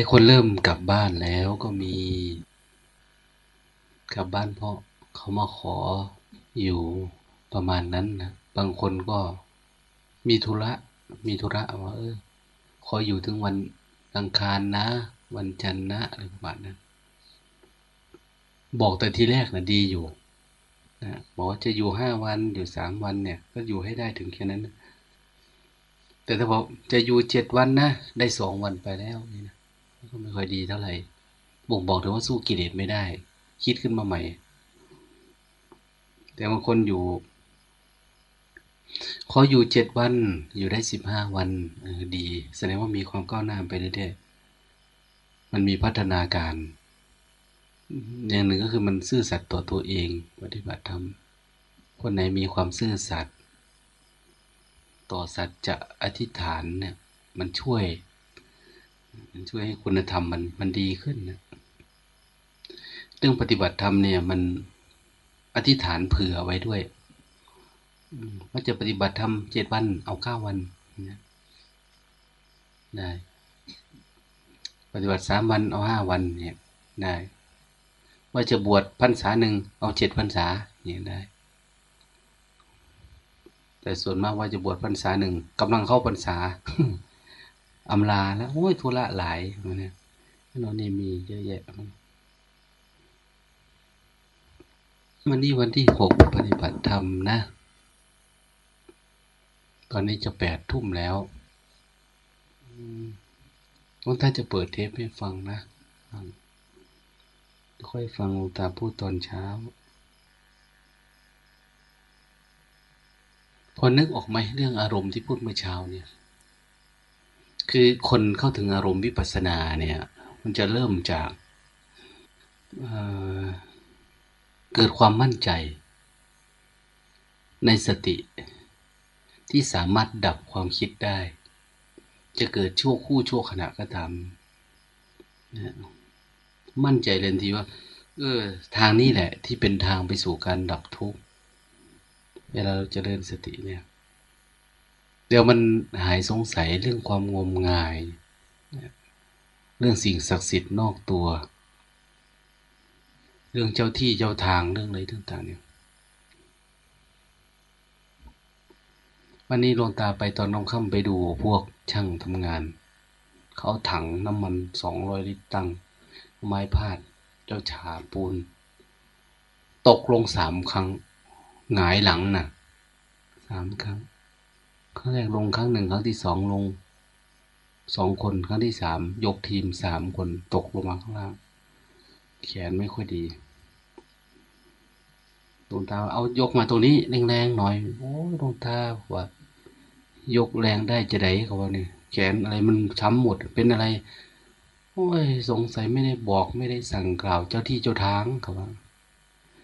ายคนเริ่มกลับบ้านแล้วก็มี กลับบ้านเพราะเขามาขออยู่ประมาณนั้นนะบางคนก็มีธุระ มีธุระว่าเออขออยู่ถึงวันอังคารนะ วันจันทร์นะอะไรประมาณนั้นบอกแต่ทีแรกนะดีอยู่นะบอกว่าจะอยู่ห้าวันอยู่สามวันเนี่ย ก็อยู่ให้ได้ถึงแค่นั้นนะแต่ถ้าบอกจะอยู่เจ็ดวันนะ ได้สองวันไปแล้วนี่นะ ก็ไม่ค่อยดีเท่าไหร่บ่งบอกถึงว่าสู้กิเลสไม่ได้ คิดขึ้นมาใหม่ แต่บางคนอยู่ขออยู่เจ็ดวัน อยู่ได้สิบห้าวันดี แสดงว่ามีความก้าวหน้าไปเรื่อยๆมันมีพัฒนาการ อย่างหนึ่งก็คือมันซื่อสัตย์ต่อตัวเองปฏิบัติธรรมคนไหนมีความซื่อสัตย์ต่อสัจจะอธิษฐานเนี่ย มันช่วย มันช่วยให้คุณธรรมมันมันดีขึ้นนะเรื่องปฏิบัติธรรมเนี่ย มันอธิษฐานเผื่อไว้ด้วยว่าจะปฏิบัติทำเจ็ดวัน เอาเก้าวันได้ ปฏิบัติสามวันเอาห้าวันเนี่ยได้ ว่าจะบวชพรรษาหนึ่งเอาเจ็ดพรรษาเนี่ยได้ แต่ส่วนมากว่าจะบวชพรรษาหนึ่งกำลังเข้าพรรษา อำลาแล้วโอ้ยธุระหลายมันเนี่ยนอนนี่มีเยอะแยะวันนี้วันที่หกปฏิบัติธรรมนะ ตอนนี้จะแปดทุ่มแล้วต้องถ้าจะเปิดเทปให้ฟังนะ ค่อยฟังตาพูดตอนเช้า พอนึกออกไหมเรื่องอารมณ์ที่พูดเมื่อเช้าเนี่ย คือคนเข้าถึงอารมณ์วิปัสสนาเนี่ย มันจะเริ่มจากเเกิดความมั่นใจ ในสติ ที่สามารถดับความคิดได้ จะเกิดชั่วคู่ชั่วขณะก็ตามมั่นใจเลยทีว่า เออ ทางนี้แหละ ที่เป็นทางไปสู่การดับทุกข์เวลาเราจะเริญสติเนี่ย เดี๋ยวมันหายสงสัยเรื่องความงมงาย เรื่องสิ่งศักดิ์สิทธิ์นอกตัว เรื่องเจ้าที่เจ้าทางเรื่องอะไรต่างๆเนี่ยวันนี้ลงตาไปตอนน้องค่ำไปดูพวกช่างทำงาน เขาถังน้ำมันสองร้อยลิตรตั้ง ไม้พาด เจ้าฉาปูน ตกลงสามครั้ง หงายหลังนะ่ะสามครั้ง ครั้งแรกลงครั้งหนึ่งครั้งที่สองลงสองคนครั้งที่สามยกทีมสามคนตกลงมาข้างล่าง แขนไม่ค่อยดีดวงตาเอายกมาตรงนี้แรงๆหน่อย โอ้ดวงตาว่ายกแรงได้จะไดเขาว่านี่แขนอะไรมันช้ำหมดเป็นอะไร โอ้ยสงสัยไม่ได้บอกไม่ได้สั่งกล่าวเจ้าที่เจ้าทางเขาว่า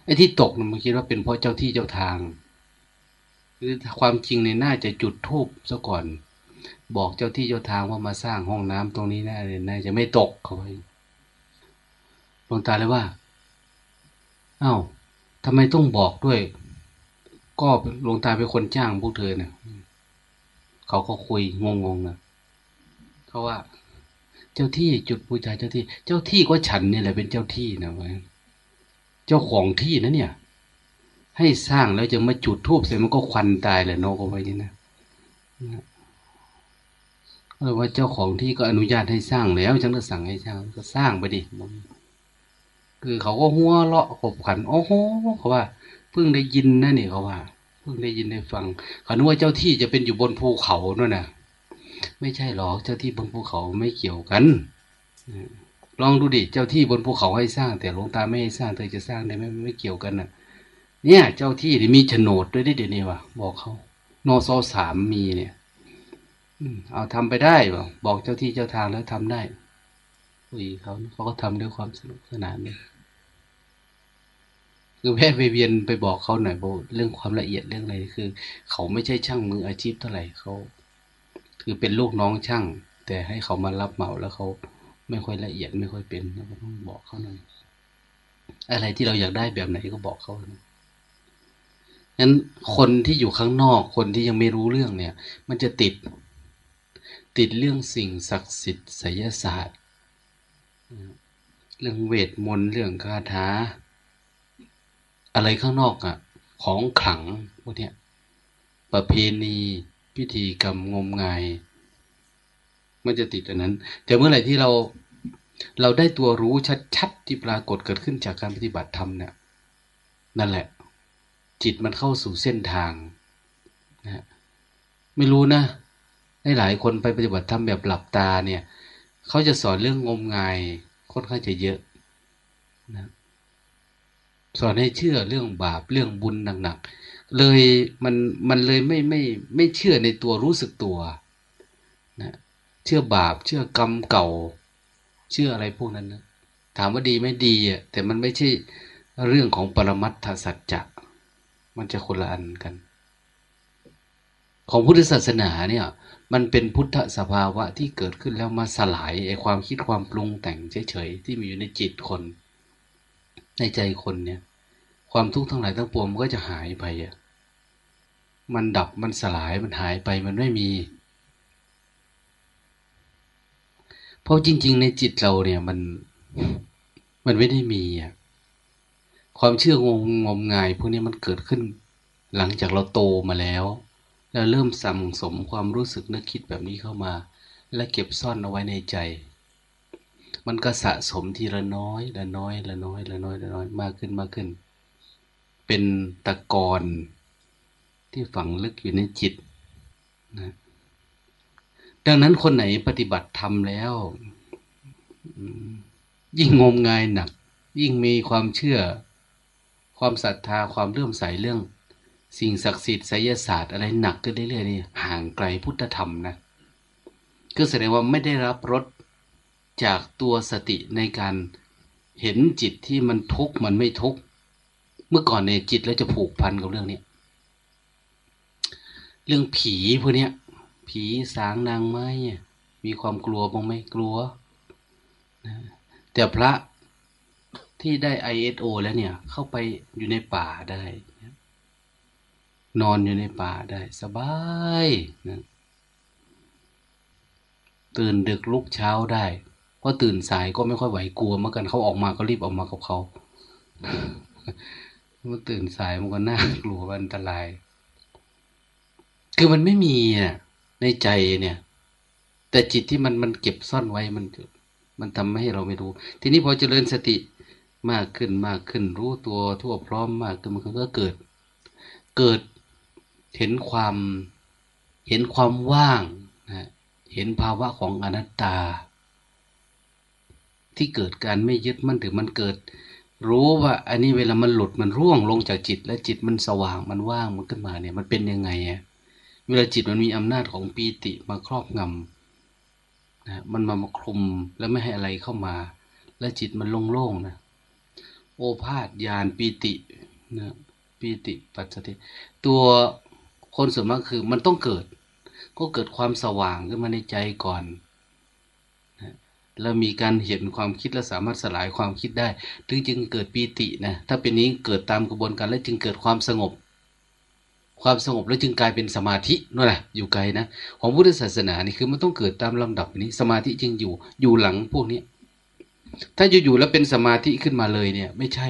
ไอ้ที่ตกมันคิดว่าเป็นเพราะเจ้าที่เจ้าทาง คือความจริงในน่าจะจุดทูบซะก่อน บอกเจ้าที่เจ้าทางว่ามาสร้างห้องน้ำตรงนี้นะน่าจะไม่ตกเขาว่าหลวงตาเลยว่า เอา้าทำไมต้องบอกด้วย ก็หลวงตาเป็นคนจ้างพวกเธอเนี่ยเขาก็คุยงงๆนะเขาว่า เจ้าที่จุดบูชาเจ้าที่ เจ้าที่ก็ฉันเนี่ยแหละเป็นเจ้าที่นะเว้ยเจ้าของที่นะเนี่ย ให้สร้างแล้วจะมาจุดทูบเสร็จมันก็ควันตายเลยนกเอาไว้นี่นะเออว่าเจ้าของที่ก็อนุญาตให้สร้างแล้วฉันก็สั่งให้สร้างก็สร้างไปดิคือเขาก็หัวเลาะขบขันโอ้โหเขาว่าเพิ่งได้ยินนะนี่เขาว่าเพิ่งได้ยินได้ฟังเขาคิดว่าเจ้าที่จะเป็นอยู่บนภูเขานั่นนะไม่ใช่หรอกเจ้าที่บนภูเขาไม่เกี่ยวกันลองดูดิเจ้าที่บนภูเขาให้สร้าง แต่หลวงตาไม่ให้สร้างเธอจะสร้างได้ไหมไม่เกี่ยวกันน่ะ เนี่ย เจ้าที่มีโฉนดด้วยด้เดี๋ยวนี้วะบอกเขาโนโซสามมีเนี่ยเอาทำไปได้บอบอกเจ้าที่เจ้าทางแล้วทำได้คุยเขาเขาก็ทำด้วยความสนุกสนานเลยคือแพทย์ไปเวียนไปบอกเขาหน่อยบอกเรื่องความละเอียดเรื่องอะไรคือ เขาไม่ใช่ช่างมืออาชีพเท่าไหร่เขาคือเป็นลูกน้องช่าง แต่ให้เขามารับเหมาแล้วเขาไม่ค่อยละเอียดไม่ค่อยเป็นเราก็ต้องบอกเขาหน่อยอะไรที่เราอยากได้แบบไหนก็บอกเขานะ นั้นคนที่อยู่ข้างนอกคนที่ยังไม่รู้เรื่องเนี่ย มันจะติด ติดเรื่องสิ่งศักดิ์สิทธิ์ไสยศาสตร์ เรื่องเวทมนต์เรื่องคาถาอะไรข้างนอกอะ่ะ ของขลังพวกเนี้ยประเพณีพิธีกรรมงมงาย มันจะติดอันนั้น แต่เมื่อไหร่ที่เราเราได้ตัวรู้ชัดๆที่ปรากฏเกิดขึ้นจากการปฏิบัติธรรมเนี่ยนั่นแหละ จิตมันเข้าสู่เส้นทางนะไม่รู้นะให้หลายคนไปปฏิบัติธรรมแบบหลับตาเนี่ยเขาจะสอนเรื่องงมงายค่อนข้างจะเยอะนะสอนให้เชื่อเรื่องบาปเรื่องบุญหนักๆเลยมันมันเลยไม่ไม่ไม่เชื่อในตัวรู้สึกตัวนะเชื่อบาป เชื่อกรรมเก่า เชื่ออะไรพวกนั้นนะถามว่าดีไม่ดีอะแต่มันไม่ใช่เรื่องของปรมัตถสัจจะ มันจะคนละอันกัน ของพุทธศาสนาเนี่ย มันเป็นพุทธสภาวะที่เกิดขึ้นแล้วมาสลายไอความคิดความปรุงแต่งเฉยๆที่มีอยู่ในจิตคน ในใจคนเนี่ย ความทุกข์ทั้งหลายทั้งปวงมันก็จะหายไปอะมันดับมันสลายมันหายไปมันไม่มี เพราะจริง ๆ ในจิตเราเนี่ยมัน มันไม่ได้มีอะ ความเชื่องงงมงายพวกนี้มันเกิดขึ้น หลังจากเราโตมาแล้ว แล้วเริ่มสั่งสมความรู้สึกนึกคิดแบบนี้เข้ามา และเก็บซ่อนเอาไว้ในใจ มันก็สะสมทีละน้อยละน้อยละน้อยละน้อยละน้อยมากขึ้นมากขึ้น เป็นตะกอนที่ฝังลึกอยู่ในจิตนะดังนั้นคนไหนปฏิบัติธรรมแล้ว ยิ่งงมงายหนัก ยิ่งมีความเชื่อ ความศรัทธาความเลื่อมใสเรื่อง สิ่งศักดิ์สิทธิ์ไสยศาสตร์อะไรหนักขึ้นเรื่อยๆนี่ห่างไกลพุทธธรรมนะก็แสดงว่าไม่ได้รับรสจากตัวสติในการเห็นจิตที่มันทุกข์มันไม่ทุกข์เมื่อก่อนเนี่ยจิตแล้วจะผูกพันกับเรื่องนี้เรื่องผีพวกนี้ผีสางนางไม้มีความกลัวบ้างไหมกลัว แต่พระ ที่ได้ ISO แล้วเนี่ย เข้าไปอยู่ในป่าได้ นอนอยู่ในป่าได้ สบายนะตื่นดึกลุกเช้าได้ เพราะตื่นสายก็ไม่ค่อยไหวกลัวเมื่อกันเขาออกมาก็รีบออกมากับเขาเมื่อตื่นสายมันก็น่ากลัวอันตราย คือมันไม่มีอะในใจเนี่ย แต่จิตที่มันมันเก็บซ่อนไว้มันมันทำให้เราไม่รู้ ทีนี้พอเจริญสติ มากขึ้นมากขึ้น รู้ตัวทั่วพร้อมมากขึ้นมันก็เกิด เกิดเห็นความ เห็นความว่างนะเห็นภาวะของอนัตตา ที่เกิดการไม่ยึดมั่นถือมันเกิด รู้ว่า อันนี้เวลามันหลุดมันร่วงลงจากจิต และจิตมันสว่างมันว่างมันขึ้นมาเนี่ย มันเป็นยังไงอะเวลาจิตมันมีอำนาจของปีติมาครอบงำนะมันมามาคลุมแล้วไม่ให้อะไรเข้ามา แล้วจิตมันโล่งๆนะ โอภาษยานปีตินะปีติปัจจิตัวคนส่วนมากคือมันต้องเกิด ก็เกิดความสว่างขึ้นมาในใจก่อนนะแล้วมีการเห็นความคิดและสามารถสลายความคิดได้ ถึงจึงเกิดปีตินะถ้าเป็นนี้เกิดตามกระบวนการและจึงเกิดความสงบ ความสงบแล้วจึงกลายเป็นสมาธินั่นแหละอยู่ไกลนะของพุทธศาสนานี่คือมันต้องเกิดตามลำดับนี้ สมาธิจึงอยู่อยู่หลังพวกนี้ ถ้าอยู่ๆแล้วเป็นสมาธิขึ้นมาเลยเนี่ย ไม่ใช่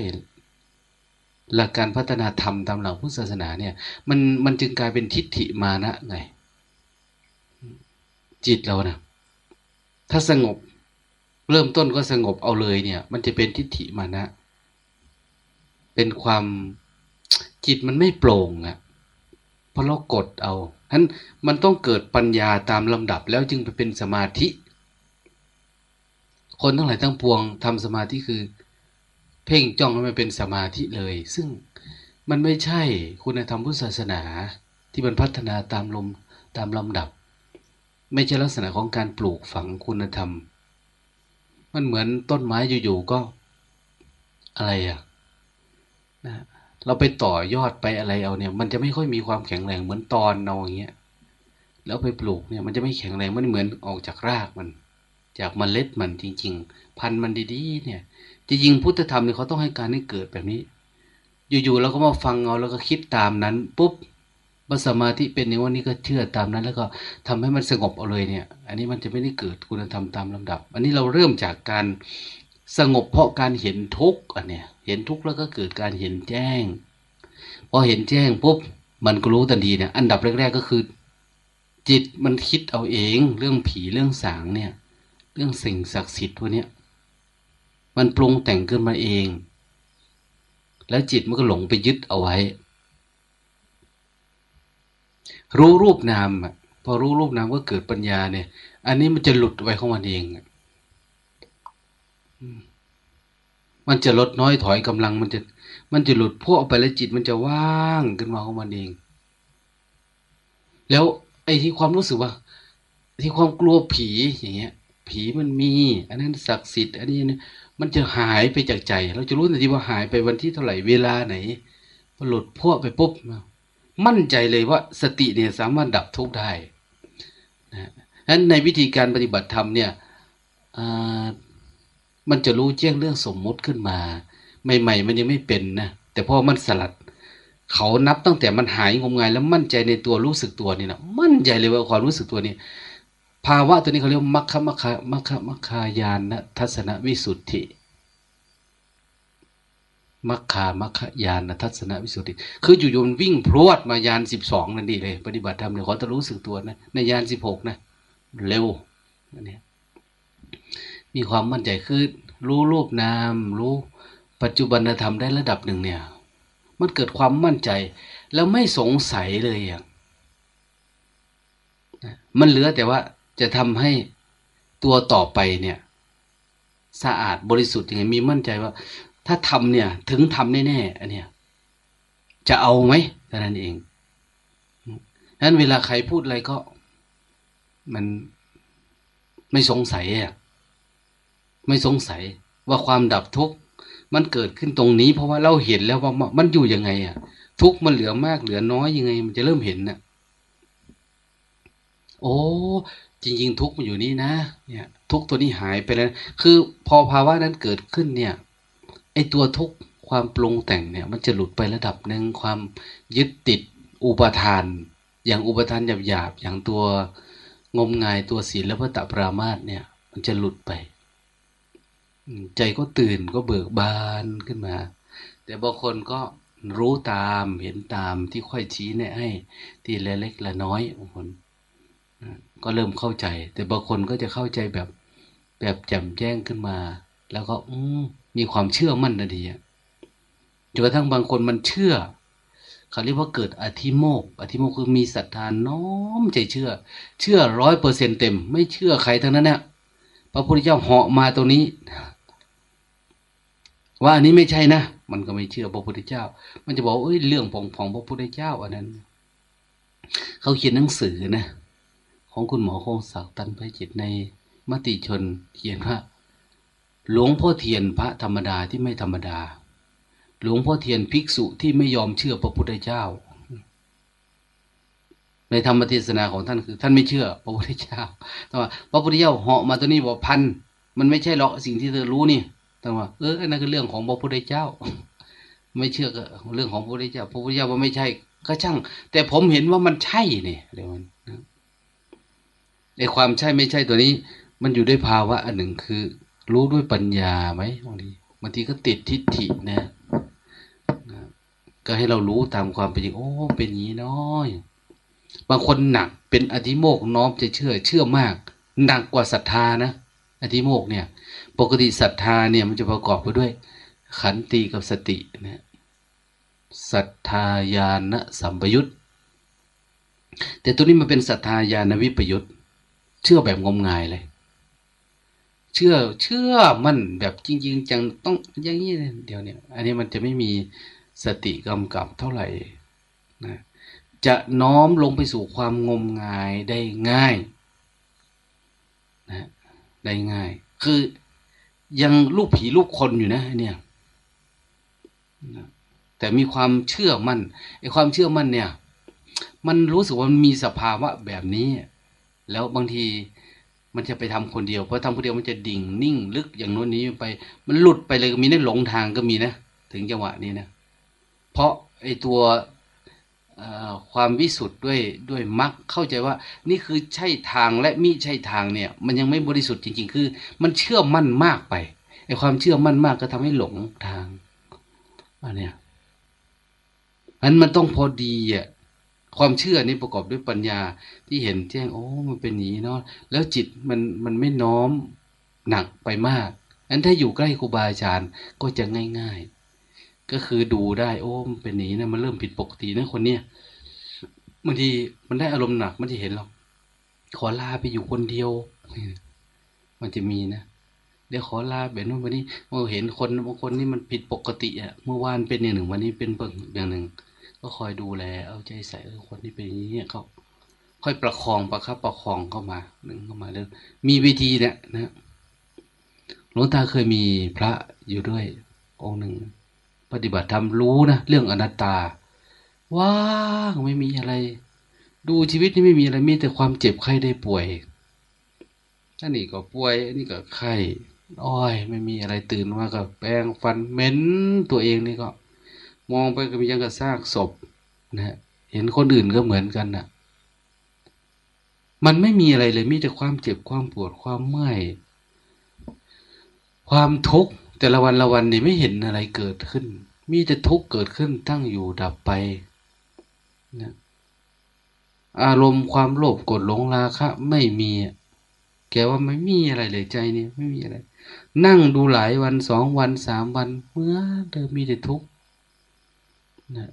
หลักการพัฒนาธรรมตามหลักพุทธศาสนาเนี่ย มันมันจึงกลายเป็นทิฏฐิมานะไง จิตเรานะถ้าสงบ เริ่มต้นก็สงบเอาเลยเนี่ย มันจะเป็นทิฏฐิมานะ เป็นความจิตมันไม่โปร่งอะเพราะเรากดเอาฉะนั้นมันต้องเกิดปัญญาตามลำดับแล้วจึงไปเป็นสมาธิ คนทั้งหลายทั้งปวงทำสมาธิคือ เพ่งจ้องให้มันเป็นสมาธิเลย ซึ่งมันไม่ใช่คุณธรรมพุทธศาสนาที่มันพัฒนาตามลมตามลำดับ ไม่ใช่ลักษณะของการปลูกฝังคุณธรรม มันเหมือนต้นไม้อยู่ๆก็อะไรอะนะเราไปต่อยอดไปอะไรเอาเนี่ย มันจะไม่ค่อยมีความแข็งแรงเหมือนตอนเอาอย่างเงี้ยแล้วไปปลูกเนี่ย มันจะไม่แข็งแรงมันเหมือนออกจากรากมัน จากมเมล็ดมันจริง ๆ พันธุ์มันดีๆ เนี่ยจริงๆพุทธธรรมเนี่ยเขาต้องให้การให้เกิดแบบนี้ อยู่ๆเราก็มาฟังเอาแล้วก็คิดตามนั้น ปุ๊บบัสมาธิเป็นอย่างวันนี้ก็เชื่อตามนั้น แล้วก็ทำให้มันสงบเอาเลยเนี่ย อันนี้มันจะไม่ได้เกิดคุณธรรมตามลำดับ อันนี้เราเริ่มจากการสงบเพราะการเห็นทุกข์อันเนี้ยเห็นทุกข์แล้วก็เกิดการเห็นแจ้ง พอเห็นแจ้งปุ๊บมันก็รู้ทันทีเนี่ยอันดับแรก ๆก็คือ จิตมันคิดเอาเอง เรื่องผีเรื่องสางเนี่ย เรื่องสิ่งศักดิ์สิทธิ์พวกเนี้ยมันปรุงแต่งขึ้นมาเอง แล้วจิตมันก็หลงไปยึดเอาไว้ รู้รูปนามพอรู้รูปนามก็เกิดปัญญาเนี่ย อันนี้มันจะหลุดไว้ของมันเองมันจะลดน้อยถอยกำลัง มันจะ มันจะหลุดพวกไปแล้วจิตมันจะว่างขึ้นมาของมันเอง แล้วไอ้ที่ความรู้สึกว่า ที่ความกลัวผีอย่างเงี้ย ผีมันมี อันนั้นศักดิ์สิทธิ์ อันนี้เนี่ยมันจะหายไปจากใจ เราจะรู้ทันทีว่าหายไปวันที่เท่าไหร่เวลาไหนพอหลุดพวกไปปุ๊บมั่นใจเลยว่าสติเนี่ยสามารถดับทุกข์ได้นะนั้นในวิธีการปฏิบัติธรรมเนี่ยมันจะรู้แจ้งเรื่องสมมุติขึ้นมา ใหม่ ๆ มันยังไม่เป็นนะแต่พอมันสลัด เขานับตั้งแต่มันหายงมงายแล้วมั่นใจในตัวรู้สึกตัวนี่นะมั่นใจเลยว่าความรู้สึกตัวนี้ ภาวะตัวนี้เขาเรียกมัคคะมัคคะมัคคมัคคายานนะทัศนวิสุทธิมัคคามัคคยานทัศนวิสุทธิ คืออยู่ยนวิ่งพรวดมายานสิบสองนั่นดีเลย ปฏิบัติธรรมเนี่ยขอจะรู้สึกตัวนะ ในยานสิบหกนะ เร็วอันนี้มีความมั่นใจคือรู้รูปนาม รู้ปัจจุบันธรรมได้ระดับหนึ่งเนี่ย มันเกิดความมั่นใจ แล้วไม่สงสัยเลยอย่างมันเหลือแต่ว่า จะทำให้ตัวต่อไปเนี่ย สะอาดบริสุทธิ์ยังไงมีมั่นใจว่า ถ้าทำเนี่ย ถึงทำแน่ๆอันเนี้ยจะเอาไหมเท่านั้นเองนั้นเวลาใครพูดอะไรก็ มันไม่สงสัยอะไม่สงสัยว่าความดับทุกข์มันเกิดขึ้นตรงนี้ เพราะว่าเราเห็นแล้วว่ามันอยู่ยังไง อะ ทุกข์มันเหลือมากเหลือน้อยยังไง มันจะเริ่มเห็นน่ะ โอ้ จริง ๆ ทุกมันอยู่นี่นะ เนี่ย ทุกตัวนี้หายไปแล้ว คือพอภาวะนั้นเกิดขึ้นเนี่ยไอตัวทุกความปรุงแต่งเนี่ย มันจะหลุดไประดับหนึ่งความยึดติดอุปทาน อย่างอุปทานหยาบๆอย่างตัวงมงายตัวศีลและพระตปรามาสเนี่ย มันจะหลุดไป ใจก็ตื่นก็เบิกบานขึ้นมา แต่บางคนก็รู้ตามเห็นตามที่ค่อยชี้แนะให้ ที่เล็กละน้อยบางคน ก็เริ่มเข้าใจ แต่บางคนก็จะเข้าใจแบบแบบแจ่มแจ้งขึ้นมา แล้วก็อืมีความเชื่อมั่นนาทีจนกระทั่งบางคนมันเชื่อเขาเรียกว่าเกิดอธิโมกอธิโมกคือมีศรัทธาน้อมใจเชื่อ เชื่อร้อยเปอร์เซ็นเต็ม ไม่เชื่อใครทั้งนั้นเนี่ยพระพุทธเจ้าเหาะมาตรงนี้ ว่าอันนี้ไม่ใช่นะมันก็ไม่เชื่อพระพุทธเจ้า มันจะบอกเอ้ยเรื่องของของพระพุทธเจ้าอันนั้น เขาเขียนหนังสือนะ ของคุณหมอคงศักดิ์ตันไพจิตในมติชนเขียนว่า หลวงพ่อเทียนพระธรรมดาที่ไม่ธรรมดา หลวงพ่อเทียนภิกษุที่ไม่ยอมเชื่อพระพุทธเจ้า ในธรรมเทศนาของท่านคือ ท่านไม่เชื่อพระพุทธเจ้าแต่ว่าพระพุทธเจ้าเหาะมาตัวนี้บอกพันมันไม่ใช่หรอกสิ่งที่เธอรู้นี่แต่ว่าเออนั่นคือเรื่องของพระพุทธเจ้า ไม่เชื่อก็เรื่องของพระพุทธเจ้า พระพุทธเจ้าว่าไม่ใช่ก็ช่าง แต่ผมเห็นว่ามันใช่เนี่ยเดี๋ยวมัน ในความใช่ไม่ใช่ตัวนี้ มันอยู่ด้วยภาวะอันหนึ่งคือ รู้ด้วยปัญญาไหมบางทีบางทีก็ติดทิฏฐินะก็ให้เรารู้ตามความเป็นจริงโอ้เป็นอย่างนี้น้อยบางคนหนักเป็นอธิโมกน้อมจะเชื่อเชื่อมาก หนักกว่าศรัทธานะอธิโมกเนี่ย ปกติศรัทธาเนี่ยมันจะประกอบไปด้วย ขันติกับสตินะศรัทธาญาณสัมปยุตแต่ตัวนี้มันเป็นศรัทธาญาณวิปยุต เชื่อแบบงมงายเลย เชื่อเชื่อมันแบบจริง ๆ จังต้องอย่างนี้เดี๋ยวเนี่ย อันนี้มันจะไม่มีสติกำกับเท่าไหร่นะจะน้อมลงไปสู่ความงมงายได้ง่ายนะได้ง่าย คือยังลูกผีลูกคนอยู่นะเนี่ยแต่มีความเชื่อมั่นไอ้ความเชื่อมั่นเนี่ย มันรู้สึกว่ามันมีสภาวะแบบนี้ แล้วบางทีมันจะไปทำคนเดียวเพราะทำคนเดียวมันจะดิ่งนิ่งลึกอย่างโน้นนี้ไป มันหลุดไปเลยก็มีนะหลงทางก็มีนะ ถึงจังหวะนี้นะ เพราะไอ้ตัวความวิสุทธ์ด้วยด้วยมรรคเข้าใจว่า นี่คือใช่ทางและมิใช่ทางเนี่ย มันยังไม่บริสุทธิ์จริง ๆ คือ มันเชื่อมั่นมากไปไอ้ความเชื่อมั่นมากก็ทำให้หลงทางอันเนี้ยอันมันต้องพอดีอะ ความเชื่อนี้ประกอบด้วยปัญญาที่เห็นแจ้งโอ้มันเป็นอย่างนี้เนาะแล้วจิตมันมันไม่น้อมหนักไปมากอันถ้าอยู่ใกล้ครูบาอาจารย์ก็จะง่าย ๆ ก็คือดูได้ โอ้มันเป็นอย่างนี้นะมันเริ่มผิดปกตินะคนเนี้ยบางทีมันได้อารมณ์หนักมันจะเห็นหรอกขอลาไปอยู่คนเดียว มันจะมีนะเดี๋ยวขอลาแบบนู้นวันนี้เมื่อเห็นคนบางคนนี่มันผิดปกติอะ เมื่อวานเป็นอย่างหนึ่ง วันนี้เป็นเบิ่งอย่างหนึ่ง ก็คอยดูแล เอาใจใส่คนที่เป็นอย่างนี้เขาค่อยประคองประคับประคองเข้ามาหนึ่งเข้ามาเรื่องมีวิธีเนี่ยนะหลวงตาเคยมีพระอยู่ด้วยองค์หนึ่ง ปฏิบัติธรรมรู้นะเรื่องอนัตตา ว่างไม่มีอะไร ดูชีวิตนี่ไม่มีอะไรมีแต่ความเจ็บไข้ได้ป่วยอันนี้ก็ป่วยอันนี้ก็ไข้อ้อย ไม่มีอะไรตื่นมาก็แปรงฟันเหม็นตัวเองนี่ก็ มองไปก็มียังกับซากศพนะเห็นคนอื่นก็เหมือนกันนะมันไม่มีอะไรเลยมีแต่ความเจ็บความปวดความเมื่อยความทุกข์แต่ละวันละวันนี่ไม่เห็นอะไรเกิดขึ้น มีแต่ทุกข์เกิดขึ้นตั้งอยู่ดับไปนะอารมณ์ความโลภกดหลงราคะ ไม่มี แกว่าไม่มีอะไรเลยใจนี่ไม่มีอะไร นั่งดูหลายวันสองวันสามวันเมื่อเดิมมีแต่ทุกข์ นะ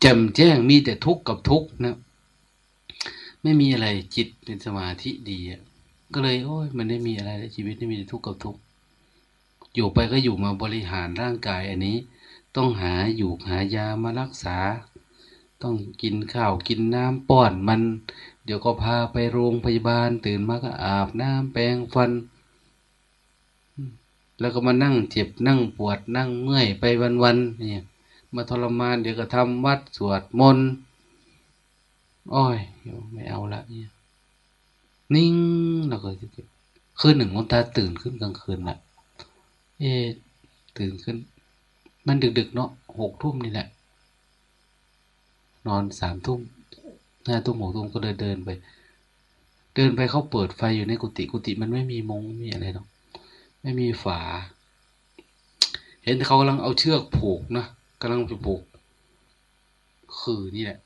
แจ่มแจ้งมีแต่ทุกข์กับทุกข์นะ ไม่มีอะไรจิตเป็นสมาธิดีอะก็เลยโอ้ยมันไม่มีอะไรในชีวิตไม่มีแต่ทุกข์กับทุกข์อยู่ไปก็อยู่มาบริหารร่างกายอันนี้ ต้องหาอยู่หายามารักษา ต้องกินข้าวกินน้ำป้อนมัน เดี๋ยวก็พาไปโรงพยาบาลตื่นมาก็อาบน้ำแปรงฟัน แล้วก็มานั่งเจ็บนั่งปวดนั่งเมื่อยไปวันๆเนี่ยมาทรมานเดี๋ยวก็ทำวัดสวดมนต์อ้อยไม่เอาละเนี่ยนิ่งเราก็จะคืนหนึ่งคนตาตื่นขึ้นกลางคืนแหละเอตื่นขึ้น มันดึกๆเนาะหกทุ่มนี่แหละ นอนสามทุ่มห้าทุ่มหกทุ่มก็เลยเดินไป เดินไปเขาเปิดไฟอยู่ในกุฏิกุฏิมันไม่มีมงมีอะไรหรอก ไม่มีฝา เห็นเขากำลังเอาเชือกผูกนะกำลังไปผูก คือนี่แหละ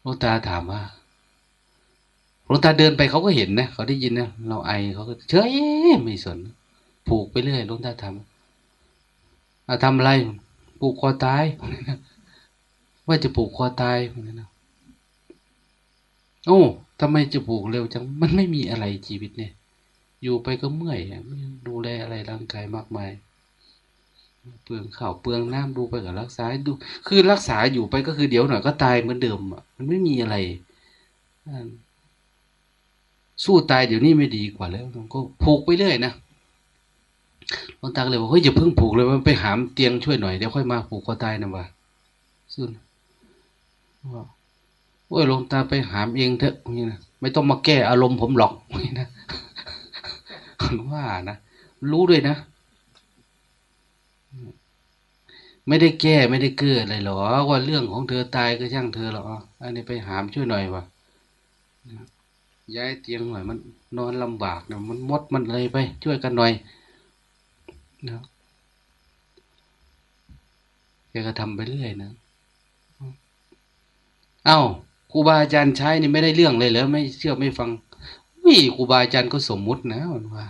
หลวงตาถามว่าหลวงตาเดินไปเขาก็เห็นนะเขาได้ยินนะเราไอเขาก็เฉยไม่สน ผูกไปเรื่อยหลวงตาทำอาทำอะไร ผูกคอตายว่าจะผูกคอตายเหมือนกันโอ้ทำไมจะผูกเร็วจัง มันไม่มีอะไรชีวิตเนี่ย อยู่ไปก็เมื่อยไม่ดูแลอะไรร่างกายมากมาย เปลืองข้าวเปลืองน้ำดูไปกับรักษาดู คือรักษาอยู่ไปก็คือเดี๋ยวหน่อยก็ตายเหมือนเดิมอะมันไม่มีอะไรสู้ตายเดี๋ยวนี้ไม่ดีกว่าแล้วก็ผูกไปเรื่อยนะหลวงตาเลยบอกเฮ้ยอย่าเพิ่งผูกเลยมันไปหามเตียงช่วยหน่อยเดี๋ยวค่อยมาผูกคอตายนะว่าซึ่งว่าโอ้ยหลวงตาไปหามเองเถอะนี่นะไม่ต้องมาแก้อารมณ์ผมหรอกนี่นะ ว่านะรู้ด้วยนะ ไม่ได้แก้ไม่ได้เกื้ออะไรหรอ ว่าเรื่องของเธอตายก็ช่างเธอหรออันนี้ไปหามช่วยหน่อยวะย้ายเตียงหน่อย มันนอนลำบากนะมันมดมันเลยไป ช่วยกันหน่อยนะแกก็ทำไปเรื่อยนะเอา้าครูบาอาจารย์ใช้นี่ไม่ได้เรื่องเลยเหรอไม่เชื่อไม่ฟังวิครูบาอาจารย์ก็สมมุตินะมันว่า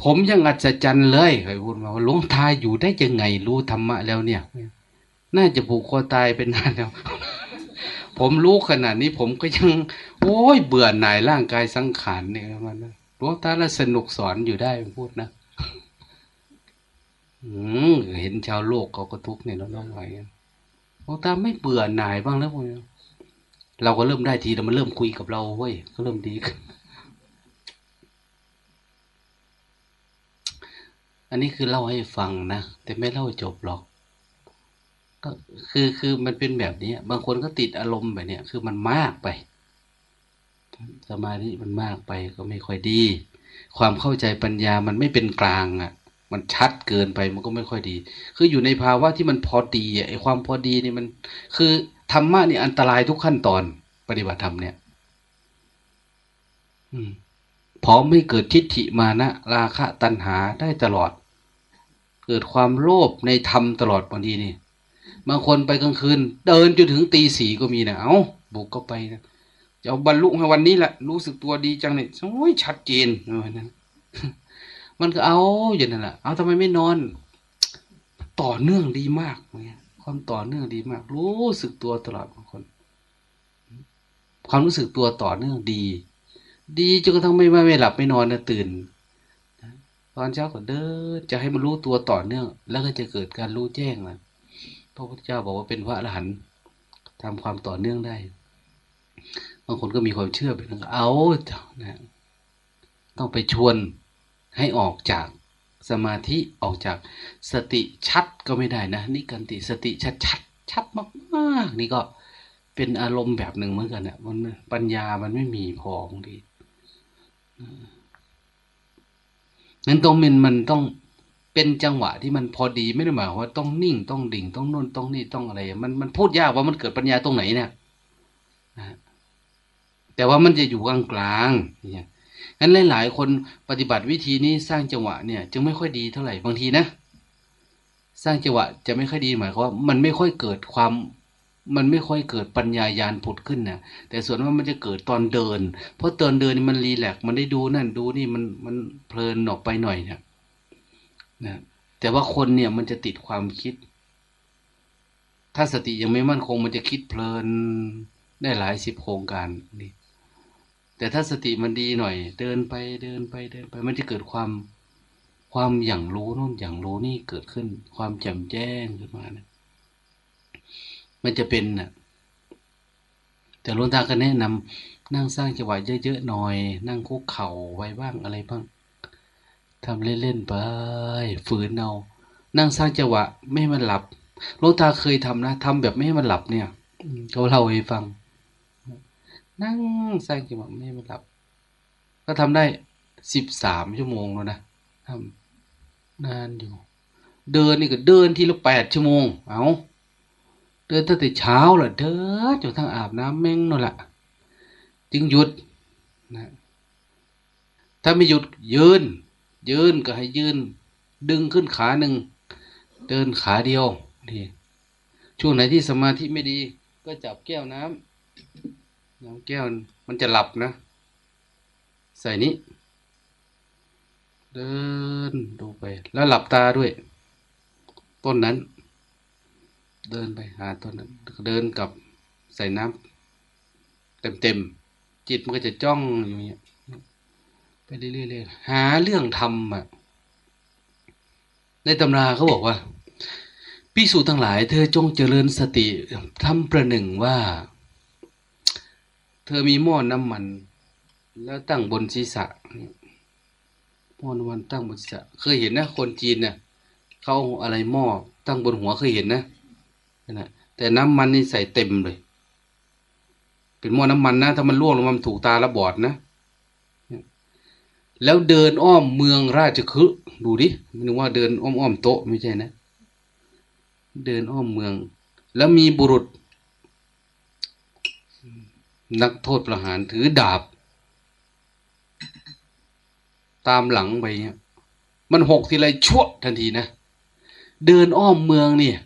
ผมยังอัศจรรย์เลยเคยพูดมาว่าหลวงตาอยู่ได้ยังไงรู้ธรรมะแล้วเนี่ย น่าจะผูกคอตายเป็นนานแล้ว ผมรู้ขนาดนี้ผมก็ยัง โอ้ยเบื่อหน่ายร่างกายสังขารเนี่ยมันหลวงตาละสนุกสอนอยู่ได้พูดนะเห็นชาวโลกเขาก็ทุกข์เนี่ยน้องๆไว้หลวงตาไม่เบื่อหน่ายบ้างแล้วพวกนี้ เราก็เริ่มได้ทีแต่มันเริ่มคุยกับเราเว้ยก็เริ่มดีขึ้นอันนี้คือเล่าให้ฟังนะแต่ไม่เล่าจบหรอก ก็คือคือมันเป็นแบบนี้บางคนก็ติดอารมณ์แบบนี้คือมันมากไป สมาธิมันมากไปก็ไม่ค่อยดี ความเข้าใจปัญญามันไม่เป็นกลางอะ่ะ มันชัดเกินไปมันก็ไม่ค่อยดี คืออยู่ในภาวะที่มันพอดีไอ้ความพอดีนี่มัน คือ ธรรมะนี่อันตรายทุกขั้นตอนปฏิบัติธรรมเนี่ยอพร้อมไม่เกิดทิฏฐิมานะ ราคะตัณหาได้ตลอด เกิดความโลภในธรรมตลอดบางทีนี่บางคนไปกลางคืน เดินจนถึงตีสี่ก็มีนะเอา้าบุกก็ไปนะจะเอาบรรลุในวันนี้แหละรู้สึกตัวดีจังเนี่ยโอ้ยชัดเจนนั้นมันก็เอาอย่างนั้นแหละเอาทำไมไม่นอน ต่อเนื่องดีมากเนี่ย ความต่อเนื่องดีมาก รู้สึกตัวตลอดบางคน ความรู้สึกตัวต่อเนื่องดี ดีจนกระทั่งไม่ไม่หลับไม่นอนนะตื่นตอนเช้าก็เดินจะให้มันรู้ตัวต่อเนื่อง แล้วก็จะเกิดการรู้แจ้งนะพระพุทธเจ้าบอกว่าเป็นพระอรหันต์ทำความต่อเนื่องได้ บางคนก็มีความเชื่อไปนั้นเอานะต้องไปชวนให้ออกจาก สมาธิออกจากสติชัดก็ไม่ได้นะนี่กันติสติชัดชัดชัดมากๆ นี่ก็เป็นอารมณ์แบบหนึ่งเหมือนกันเนี่ยมันปัญญามันไม่มีพอบางทีนั้นตรงมันมันต้องเป็นจังหวะที่มันพอดีไม่ได้หมายว่าต้องนิ่งต้องดิ่งต้องน่นต้องนี่ต้องอะไร มันมันพูดยากว่ามันเกิดปัญญาตรงไหนเนี่ยแต่ว่ามันจะอยู่กลางกลางเนี่ย งั้นหลายๆคนปฏิบัติวิธีนี้สร้างจังหวะเนี่ย จึงไม่ค่อยดีเท่าไหร่บางทีนะ สร้างจังหวะจะไม่ค่อยดีหมายความว่ามันไม่ค่อยเกิดความ มันไม่ค่อยเกิดปัญญายาณผุดขึ้นนะแต่ส่วนว่ามันจะเกิดตอนเดิน เพราะตอนเดินมันรีแลกมันได้ดูนั่นดูนี่มันมันเพลินออกไปหน่อยเนี่ยนะแต่ว่าคนเนี่ยมันจะติดความคิด ถ้าสติยังไม่มั่นคงมันจะคิดเพลินได้หลายสิบโครงการนี่ แต่ถ้าสติมันดีหน่อย เดินไปเดินไปเดินไป มันจะเกิดความความอย่างรู้นู่นอย่างรู้นี่เกิดขึ้น ความแจ่มแจ้งขึ้นมานี่ยมันจะเป็นน่ะ แต่หลวงตาก็แนะนำนั่งสร้างจังหวะเยอะๆหน่อย นั่งคุกเข่าไว้บ้างอะไรบ้างทำเล่นๆไปฝืนเอานั่งสร้างจังหวะไม่ให้มันหลับหลวงตาเคยทำนะทำแบบไม่ให้มันหลับเนี่ยเขาเล่าให้ฟัง นั่งสร้างจังหวะไม่ให้มันหลับ ก็ทำได้สิบสามชั่วโมงแล้วนะทำนานอยู่ เดินนี่ก็เดินทีละแปดชั่วโมง เอาเดินตั้งแต่เช้าแหละเดินจนทั้งอาบน้ำแม่งนั่นแหละจึงหยุดนะถ้าไม่หยุดยืน ยืนก็ให้ยืน ดึงขึ้นขาหนึ่ง เดินขาเดียวนี่ช่วงไหนที่สมาธิไม่ดี ก็จับแก้วน้ำ น้ำแก้วมันจะหลับนะ ใส่นี้ เดินดูไป แล้วหลับตาด้วย ต้นนั้น เดินไปหาต้นนั้น เดินกับใส่น้ำเต็มเต็มจิตมันก็จะจ้องอยู่างเงี้ยไปเรื่อยๆหาเรื่องทำอะ ในตำราเขาบอกว่าพิสูจทั้งหลายเธอจงเจริญสติทำประหนึ่งว่า ธอมีหม้อน้ำมัน แล้วตั้งบนศีรษะหม้อน้ำมันตั้งบนศีรษะ เคยเห็นนะ คนจีนเนี่ยเขาอะไรหม้อตั้งบนหัวเคยเห็นนะนะแต่น้ำมันนี่ใส่เต็มเลย เป็นหม้อน้ำมันนะถ้ามันร่วงลงมาถูกตาละบอดนะแล้วเดินอ้อมเมืองราชคฤห์ดูดิไม่รู้ว่าเดินอ้อมอ้อมโต๊ะไม่ใช่นะ เดินอ้อมเมือง แล้วมีบุรุษ นักโทษประหารถือดาบ ตามหลังไปเนี่ยมันหกทีไรชั่วทันทีนะ เดินอ้อมเมืองเนี่ย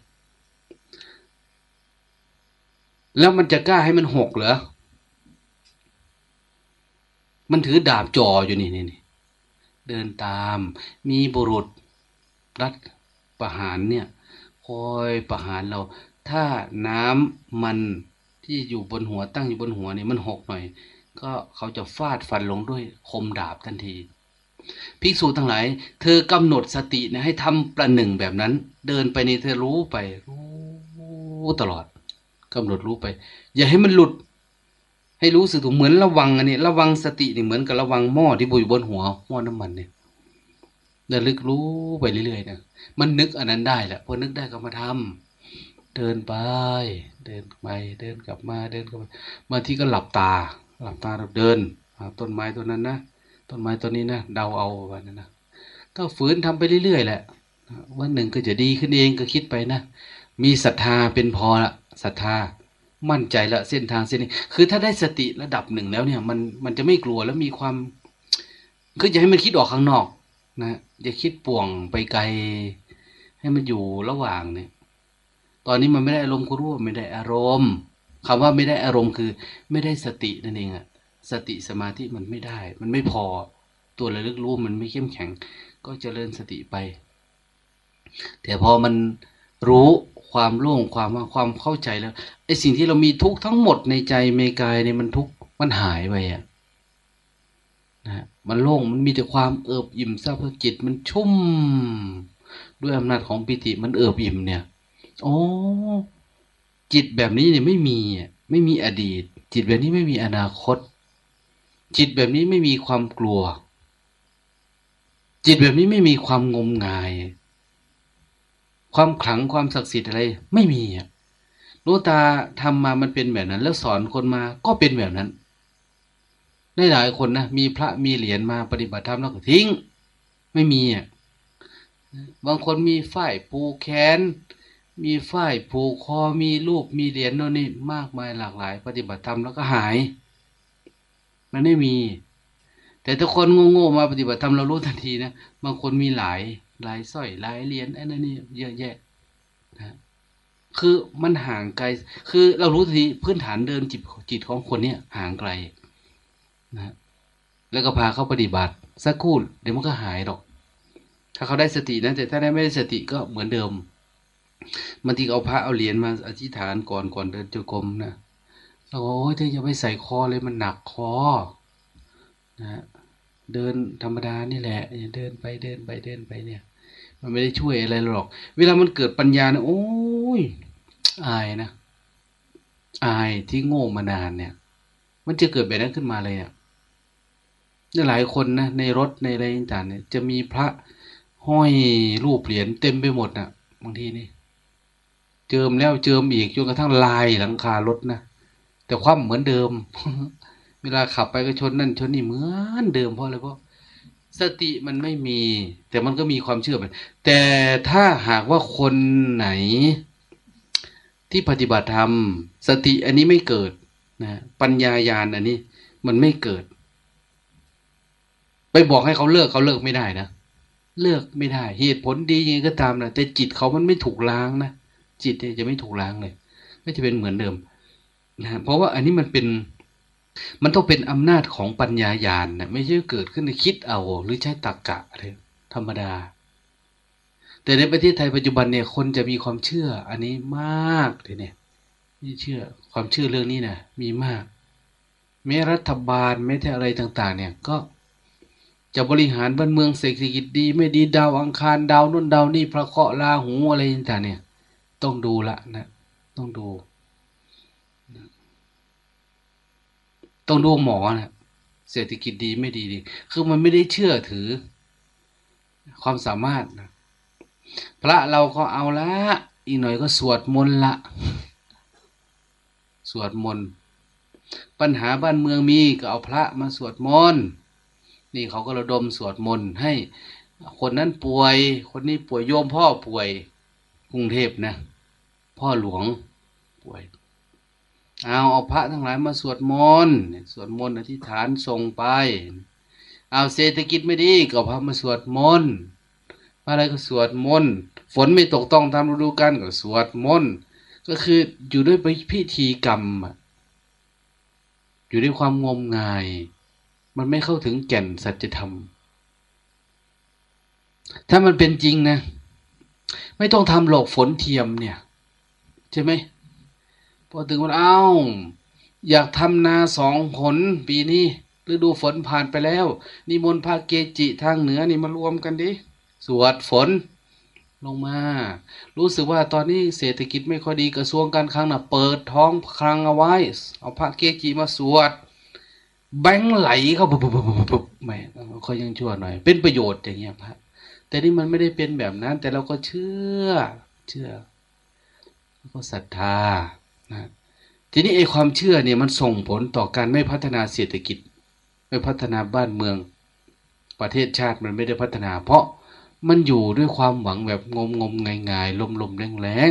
แล้วมันจะกล้าให้มันหกเหรอ มันถือดาบจ่ออยู่นี่นี่เดินตามมีบุรุษรัฐประหารเนี่ย คอยประหารเรา ถ้าน้ำมัน ที่อยู่บนหัวตั้งอยู่บนหัวเนี่ยมันหกหน่อย ก็เขาจะฟาดฟันลงด้วยคมดาบทันทีภิกษุทั้งหลาย เธอกำหนดสตินะให้ทำประหนึ่งแบบนั้น เดินไปนี่เธอรู้ไปรู้ตลอดกำหนดรู้ไป อย่าให้มันหลุด ให้รู้สึกถูกเหมือนระวังอันนี้ระวังสตินี่เหมือนกับระวังหม้อที่บุยบนหัวหม้อน้ำมันเนี่ยระลึกรู้ไปเรื่อยๆนะมันนึกอันนั้นได้แหละพอนึกได้ก็มาทำ เดินไป เดินไปเดินกลับมาเดินกลับมาบางทีก็หลับตา หลับตาเราเดินต้นไม้ต้นนั้นนะต้นไม้ต้นนี้นะเดาเอาวันนั้นนะก็ฝืนทำไปเรื่อยๆแหละวันหนึ่งก็จะดีขึ้นเองก็คิดไปนะมีศรัทธาเป็นพอละศรัทธามั่นใจละเส้นทางเส้นนี้ คือถ้าได้สติระดับหนึ่งแล้วเนี่ย มันมันจะไม่กลัวแล้วมีความคือจะให้มันคิดออกข้างนอก นะอย่าคิดป่วงไปไกล ให้มันอยู่ระหว่างเนี่ย ตอนนี้มันไม่ได้อารมณ์ก็รู้ว่าไม่ได้อารมณ์คำว่าไม่ได้อารมณ์คือ ไม่ได้สตินั่นเองอะสติสมาธิมันไม่ได้ มันไม่พอ ตัวระลึกรู้มันไม่เข้มแข็ง ก็เจริญสติไป แต่พอมันรู้ความโล่งความว่าความเข้าใจแล้วไอ้สิ่งที่เรามีทุกทั้งหมดในใจเมกายเนี่ยมันทุกมันหายไปอะนะมันโล่งมันมีแต่ความเอิบอิ่มซาบจิตมันชุ่ม ด้วยอำนาจของปิติมันเอิบอิ่มเนี่ย โอ้จิตแบบนี้เนี่ยไม่มีไม่มีอดีต จิตแบบนี้ไม่มีอนาคต จิตแบบนี้ไม่มีความกลัว จิตแบบนี้ไม่มีความงมงาย ความขลังความศักดิ์สิทธิ์อะไร ไม่มีอะลูตาทำมามันเป็นแบบนั้น แล้วสอนคนมาก็เป็นแบบนั้นได้หลายคนนะมีพระมีเหรียญมาปฏิบัติธรรมแล้วก็ทิ้ง ไม่มีอะบางคนมีฝ้ายปูแขน มีฝ้ายผูกคอมีรูปมีเหรียญโน่นนี่มากมายหลากหลาย ปฏิบัติธรรมแล้วก็หาย มันไม่มี แต่ถ้าคนโง่ๆมาปฏิบัติธรรมเรารู้ทันทีนะบางคนมีหลายหลายสร้อยหลายเหรียญไอ้นั่นนี่เยอะแยะนะคือมันห่างไกล คือเรารู้ทีพื้นฐานเดินจิตจิตของคนเนี้ยห่างไกลนะแล้วก็พาเขาปฏิบัติสักครู่เดี๋ยวมันก็หายหรอก ถ้าเขาได้สตินะแต่ถ้าได้ไม่ได้สติก็เหมือนเดิม บางทีเอาพระเอาเหรียญมาอธิษฐานก่อนก่อนเดินจงกรมนะโอ้ยเธอจะไปใส่คอเลยมันหนักคอนะเดินธรรมดานี่แหละ เดินไปเดินไปเดินไปเนี่ย มันไม่ได้ช่วยอะไรหรอก เวลามันเกิดปัญญาเนี่ยโอ้ยอายนะอายที่โง่มานานเนี่ย มันจะเกิดแบบนั้นขึ้นมาเลยเนี่ยหลายคนนะในรถในอะไรต่างเนี่ย จะมีพระห้อยรูปเหรียญเต็มไปหมดนะ่ะบางทีนี่ เจิมแล้วเจิมอีกจนกระทั่งลายหลังคารถนะแต่ความเหมือนเดิม เวลาขับไปก็ชนนั่นชนนี่เหมือนเดิมเพราะอะไรเพราะสติมันไม่มี แต่มันก็มีความเชื่อไปแต่ถ้าหากว่าคนไหน ที่ปฏิบัติธรรม สติอันนี้ไม่เกิดนะปัญญายาณอันนี้ มันไม่เกิด ไปบอกให้เขาเลิกเขาเลิกไม่ได้นะเลิกไม่ได้ เหตุผลดียังไงก็ตามนะแต่จิตเขามันไม่ถูกล้างนะ จิตเนี่ยจะไม่ถูกล้างเลย ก็จะเป็นเหมือนเดิมนะเพราะว่าอันนี้มันเป็นมันต้องเป็นอำนาจของปัญญาญาณนะไม่ใช่เกิดขึ้นในคิดเอาหรือใช้ตรกกะอะไรธรรมดา แต่ในประเทศไทยปัจจุบันเนี่ยคนจะมีความเชื่อ อันนี้มากเลยเนี่ยนี่เชื่อความเชื่อเรื่องนี้นะมีมาก แม้รัฐบาลแม้แต่อะไรต่าง ๆ เนี่ยก็จะบริหารบ้านเมืองเศรษฐกิจดี ไม่ดีดาวอังคารดาวนุ่นดาวนี่พระเคราะห์ลาหูอะไรต่างๆเนี่ย ต้องดูละนะ ต้องดู ต้องดูหมอนะเศรษฐกิจดีไม่ดีดี คือมันไม่ได้เชื่อถือ ความสามารถนะพระเราก็เอาละอีกหน่อยก็สวดมนต์ละ สวดมนต์ปัญหาบ้านเมืองมีก็เอาพระมาสวดมนต์นี่เขาก็ระดมสวดมนต์ให้ คนนั้นป่วย คนนี้ป่วยโยมพ่อป่วยกรุงเทพนะ พ่อหลวงป่วย เอาเอาพระทั้งหลายมาสวดมนต์สวดมนต์อธิษฐานส่งไป เอาเศรษฐกิจไม่ดีก็พระมาสวดมนต์อะไรก็สวดมนต์ฝนไม่ตกต้องตามฤดูกาลก็สวดมนต์ก็คืออยู่ด้วยพิธีกรรมอยู่ด้วยความงมงาย มันไม่เข้าถึงแก่นสัจธรรม ถ้ามันเป็นจริงนะ ไม่ต้องทำหลอกฝนเทียมเนี่ย ใช่ไหมพอถึงวันเอ้าอยากทำนาสองผลปีนี้ฤดูฝนผ่านไปแล้ว นิมนต์พระเกจิทางเหนือนี่มารวมกันดิสวดฝน ลงมา รู้สึกว่าตอนนี้เศรษฐกิจไม่ค่อยดีกระทรวงการคลังนะ่ะเปิดท้องคลังเอาไว้ เอาพระเกจิมาสวด แบงไหลเข้าปุ๊บปุ๊บปุ๊บปุ๊บไม่เขายังชั่วหน่อย เป็นประโยชน์อย่างเงี้ยพระแต่นี่มันไม่ได้เป็นแบบนั้น แต่เราก็เชื่อเชื่อ แล้วก็ศรัทธานะทีนี้ไอ้ความเชื่อเนี่ยมันส่งผลต่อการไม่พัฒนาเศรษฐกิจ ไม่พัฒนาบ้านเมือง ประเทศชาติมันไม่ได้พัฒนา เพราะมันอยู่ด้วยความหวังแบบงมงมงายงายลมลมแรงแรง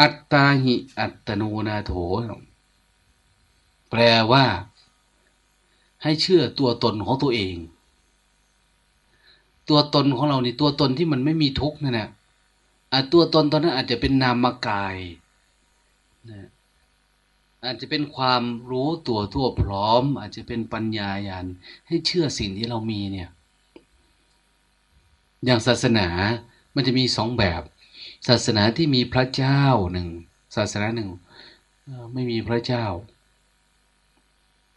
อัตตาหิอัตโนนาโถ แปลว่า ให้เชื่อตัวตนของตัวเอง ตัวตนของเรานี่ตัวตนที่มันไม่มีทุกข์นั่นแหละ ตัวตนตอนนั้นอาจจะเป็นนามกายนะอาจจะเป็นความรู้ตัวทั่วพร้อม อาจจะเป็นปัญญาญาณให้เชื่อสิ่งที่เรามีเนี่ย อย่างศาสนามันจะมีสองแบบ ศาสนาที่มีพระเจ้าหนึ่งศาสนาหนึ่งไม่มีพระเจ้า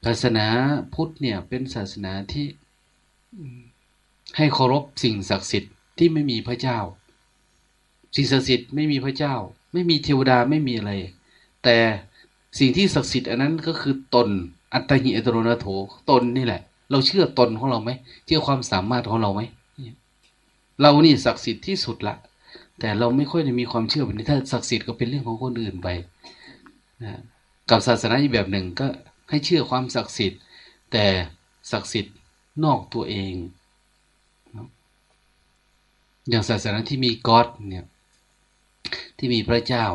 ศาสนาพุทธเนี่ยเป็นศาสนาที่ให้เคารพสิ่งศักดิ์สิทธิ์ที่ไม่มีพระเจ้า สิ่งศักดิ์สิทธิ์ไม่มีพระเจ้า ไม่มีเทวดาไม่มีอะไร แต่สิ่งที่ศักดิ์สิทธิ์อันนั้นก็คือตนอัตหิอัตโนนาโถตนนี่แหละ เราเชื่อตนของเราไหมเชื่อความสามารถของเราไหมเรานี่ศักดิ์สิทธิ์ที่สุดละแต่เราไม่ค่อยได้มีความเชื่อแบบนี้ถ้าศักดิ์สิทธิ์ก็เป็นเรื่องของคนอื่นไปนะกับศาสนาอีกแบบหนึ่งก็ให้เชื่อความศักดิ์สิทธิ์ แต่ศักดิ์สิทธิ์นอกตัวเอง อย่างศาสนาที่มีก็อดเนี่ย ที่มีพระเจ้า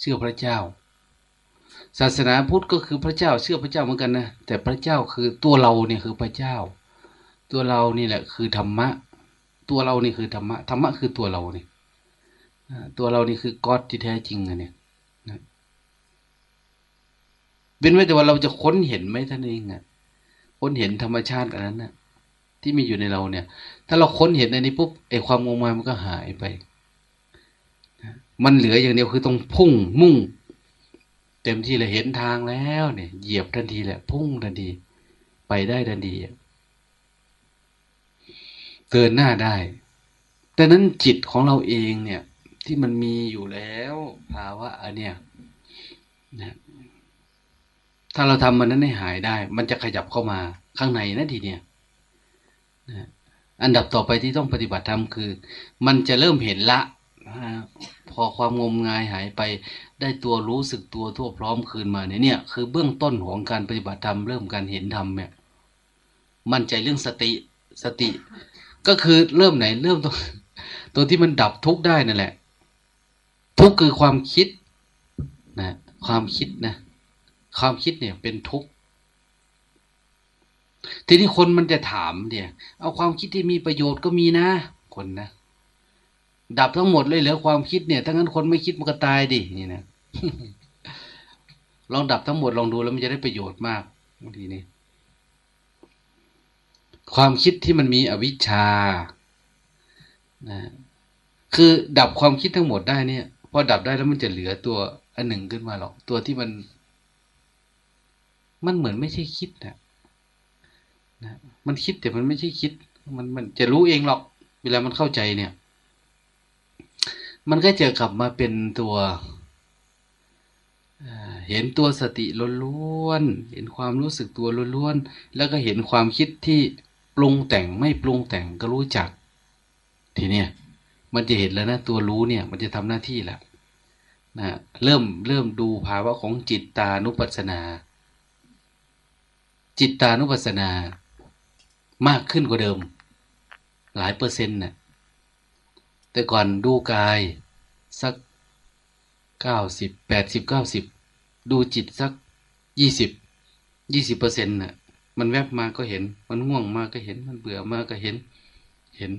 เชื่อพระเจ้า ศาสนาพุทธก็คือพระเจ้า เชื่อพระเจ้าเหมือนกันนะแต่พระเจ้าคือตัวเราเนี่ยคือพระเจ้า ตัวเรานี่แหละ คือธรรมะ ตัวเรานี่คือธรรมะธรรมะคือตัวเราเนี่ยตัวเรานี่คือก๊อดที่แท้จริงอะเนี่ยเป็นไว้แต่ว่าเราจะค้นเห็นไหมท่านเองอะค้นเห็นธรรมชาติอันนั้นนะที่มีอยู่ในเราเนี่ย ถ้าเราค้นเห็นอันนี้ปุ๊บไอ้ความงมงายมันก็หายไป มันเหลืออย่างเดียวคือต้องพุ่งมุ่ง เต็มที่เลยเห็นทางแล้วเนี่ย เหยียบทันทีแหละ พุ่งทันที ไปได้ทันทีเกินหน้าได้ แต่นั้นจิตของเราเองเนี่ย ที่มันมีอยู่แล้วภาวะอันเนี้ยนะถ้าเราทำมันนั้นให้หายได้ มันจะขยับเข้ามาข้างในนะทีเนี้ยนะ อันดับต่อไปที่ต้องปฏิบัติธรรมคือ มันจะเริ่มเห็นละพอความงมงายหายไปได้ตัวรู้สึกตัวทั่วพร้อมคืนมาเนี่ยเนี่ยคือเบื้องต้นของการปฏิบัติธรรมเริ่มการเห็นธรรมเนี่ยมั่นใจเรื่องสติสติ ก็คือเริ่มไหนเริ่มตรงตัวที่มันดับทุกข์ได้นั่นแหละ ทุกข์คือความคิดนะความคิดนะความคิดเนี่ยเป็นทุกข์ ทีนี้คนมันจะถามเนี่ย เอาความคิดที่มีประโยชน์ก็มีนะ คนนะ ดับทั้งหมดเลยเหลือความคิดเนี่ยถ้างั้นคนไม่คิดมันก็ตายดินี่นะลองดับทั้งหมดลองดูแล้วมันจะได้ประโยชน์มากบางทีนี่ความคิดที่มันมีอวิชชานะคือดับความคิดทั้งหมดได้เนี่ย พอดับได้แล้วมันจะเหลือตัวอันหนึ่งขึ้นมาหรอก ตัวที่มัน มันเหมือนไม่ใช่คิดนะ นะมันคิดแต่มันไม่ใช่คิด มันมันจะรู้เองหรอก เวลามันเข้าใจเนี่ย มันก็จะกลับมาเป็นตัวเห็นตัวสติล้วนๆ เห็นความรู้สึกตัวล้วนๆ แล้วก็เห็นความคิดที่ปรุงแต่งไม่ปรุงแต่งก็รู้จัก ทีเนี้ยมันจะเห็นแล้วนะตัวรู้เนี่ย มันจะทำหน้าที่แล้วนะเริ่มเริ่มดูภาวะของจิตตานุปัสสนา จิตตานุปัสสนา มากขึ้นกว่าเดิม หลายเปอร์เซ็นต์นะ่ะแต่ก่อนดูกาย สักเก้าสิบแปดสิบเก้าสิบดูจิตสักยี่สิบยี่สิบเปอร์เซ็นต์น่ะ มันแวบมาก็เห็น มันง่วงมาก็เห็น มันเบื่อมาก็เห็น เห็น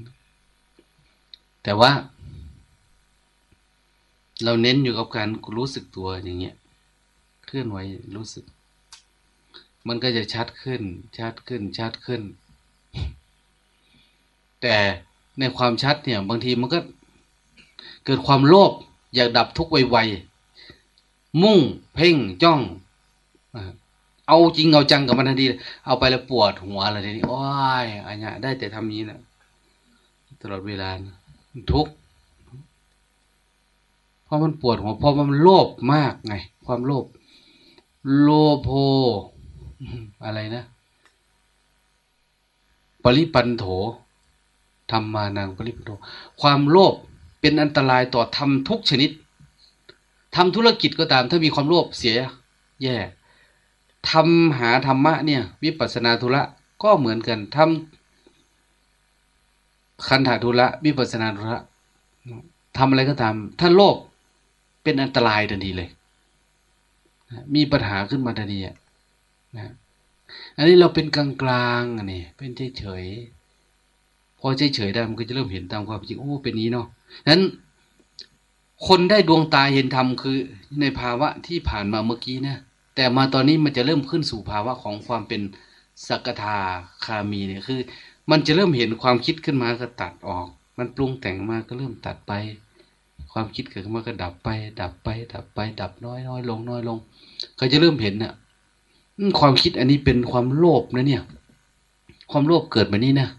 แต่ว่า เราเน้นอยู่กับการรู้สึกตัวอย่างเงี้ย เคลื่อนไหวรู้สึก มันก็จะชัดขึ้น ชัดขึ้น ชัดขึ้น แต่ในความชัดเนี่ย บางทีมันก็เกิดความโลภอยากดับทุกข์ไวๆมุ่งเพ่งจ้องเอาจริงเอาจังกับมันทันทีเอาไปแล้วปวดหัวอะไรทีนี้โอ้ยอันนี้ได้แต่ทำนี้นะตลอดเวลานะทุกเพราะมันปวดหัวเพราะมันโลภมากไง ความโลภโลโภอะไรนะ ปริปันโถ ธรรมานังปริปุโตความโลภเป็นอันตรายต่อทำทุกชนิดทำธุรกิจก็ตาม ถ้ามีความโลภเสีย แย่ทำหาธรรมะเนี่ย วิปัสนาธุระก็เหมือนกันทำคันธาธุระวิปัสนาธุระทำอะไรก็ตามถ้าโลภเป็นอันตรายทันทีเลย มีปัญหาขึ้นมาทันทีอะนะอันนี้เราเป็นกลางกลางอันนี้เป็นเฉยเฉย พอเฉยเฉยได้มันก็จะเริ่มเห็นตามความจริงโอ้เป็นนี้เนาะนั้นคนได้ดวงตาเห็นธรรมคือในภาวะที่ผ่านมาเมื่อกี้นะแต่มาตอนนี้มันจะเริ่มขึ้นสู่ภาวะของความเป็นสักทาคามีเนี่ยคือ มันจะเริ่มเห็นความคิดขึ้นมาก็ตัดออก มันปรุงแต่งมาก็เริ่มตัดไป ความคิดเกิดขึ้นมาก็ดับไป ดับไป ดับไป ดับน้อยน้อยลงน้อยลงก็จะเริ่มเห็นนะ่ะความคิดอันนี้เป็นความโลภนะเนี่ย ความโลภเกิดแบบนี้นะ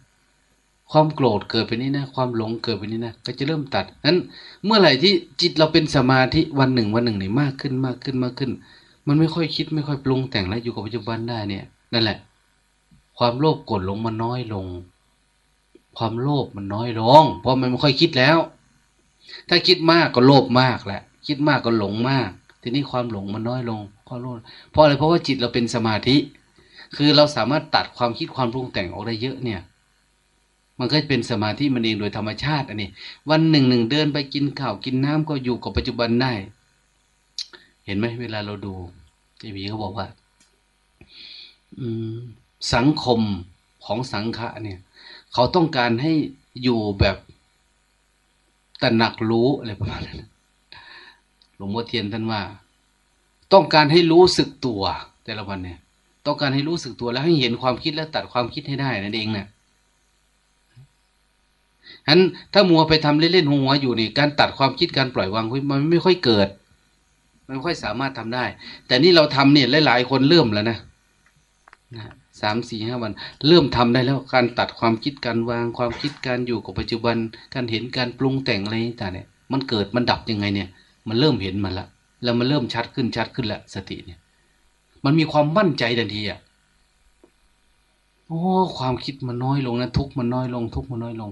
ความโกรธเกิดไปนี้นะ ความหลงเกิดไปนี้นะ ก็จะเริ่มตัดนั้น เมื่อไหร่ที่จิตเราเป็นสมาธิวันหนึ่งวันหนึ่งนี่มากขึ้นมากขึ้นมากขึ้น มันไม่ค่อยคิดไม่ค่อยปรุงแต่งแล้วอยู่กับปัจจุบันได้เนี่ยนั่นแหละ ความโลภกรธหลงมันน้อยลง ความโลภมันน้อยลง เพราะมันไม่ค่อยคิดแล้ว ถ้าคิดมากก็โลภมากแหละ คิดมากก็หลงมาก ทีนี้ความหลงมันน้อยลงความโลภเพราะอะไรเพราะว่าจิตเราเป็นสมาธิ คือเราสามารถตัดความคิดความปรุงแต่งออกได้เยอะเนี่ย มันก็จะเป็นสมาธิมันเองโดยธรรมชาติ อันนี้ วันหนึ่งหนึ่งเดินไปกินข้าวกินน้ำก็อยู่กับปัจจุบันได้ เห็นไหมเวลาเราดูทีวีเขาบอกว่า อืม สังคมของสังฆะเนี่ย เขาต้องการให้อยู่แบบตระหนักรู้อะไรประมาณนั้นหลวงพ่อเทียนท่านว่า ต้องการให้รู้สึกตัว แต่ละวันเนี่ย ต้องการให้รู้สึกตัวแล้วให้เห็นความคิดและตัดความคิดให้ได้นั่นเองเนะี่ย ฉะนั้นถ้ามัวไปทำเล่นๆหัวอยู่นี่การตัดความคิดการปล่อยวางมันไม่ค่อยเกิด มันไม่ค่อยสามารถทำได้ แต่นี่เราทำเนี่ยหลายๆคนเริ่มแล้วนะนะสามสี่ห้าวัน เริ่มทำได้แล้วการตัดความคิดการวางความคิดการอยู่กับปัจจุบัน การเห็นการปรุงแต่งอะไรต่างเนี่ย มันเกิดมันดับยังไงเนี่ย มันเริ่มเห็นมันละแล้วมันเริ่มชัดขึ้นชัดขึ้นละสติเนี่ย มันมีความมั่นใจทันทีอะโอ้ความคิดมันน้อยลงนะทุกมันน้อยลง ทุกมันน้อยลง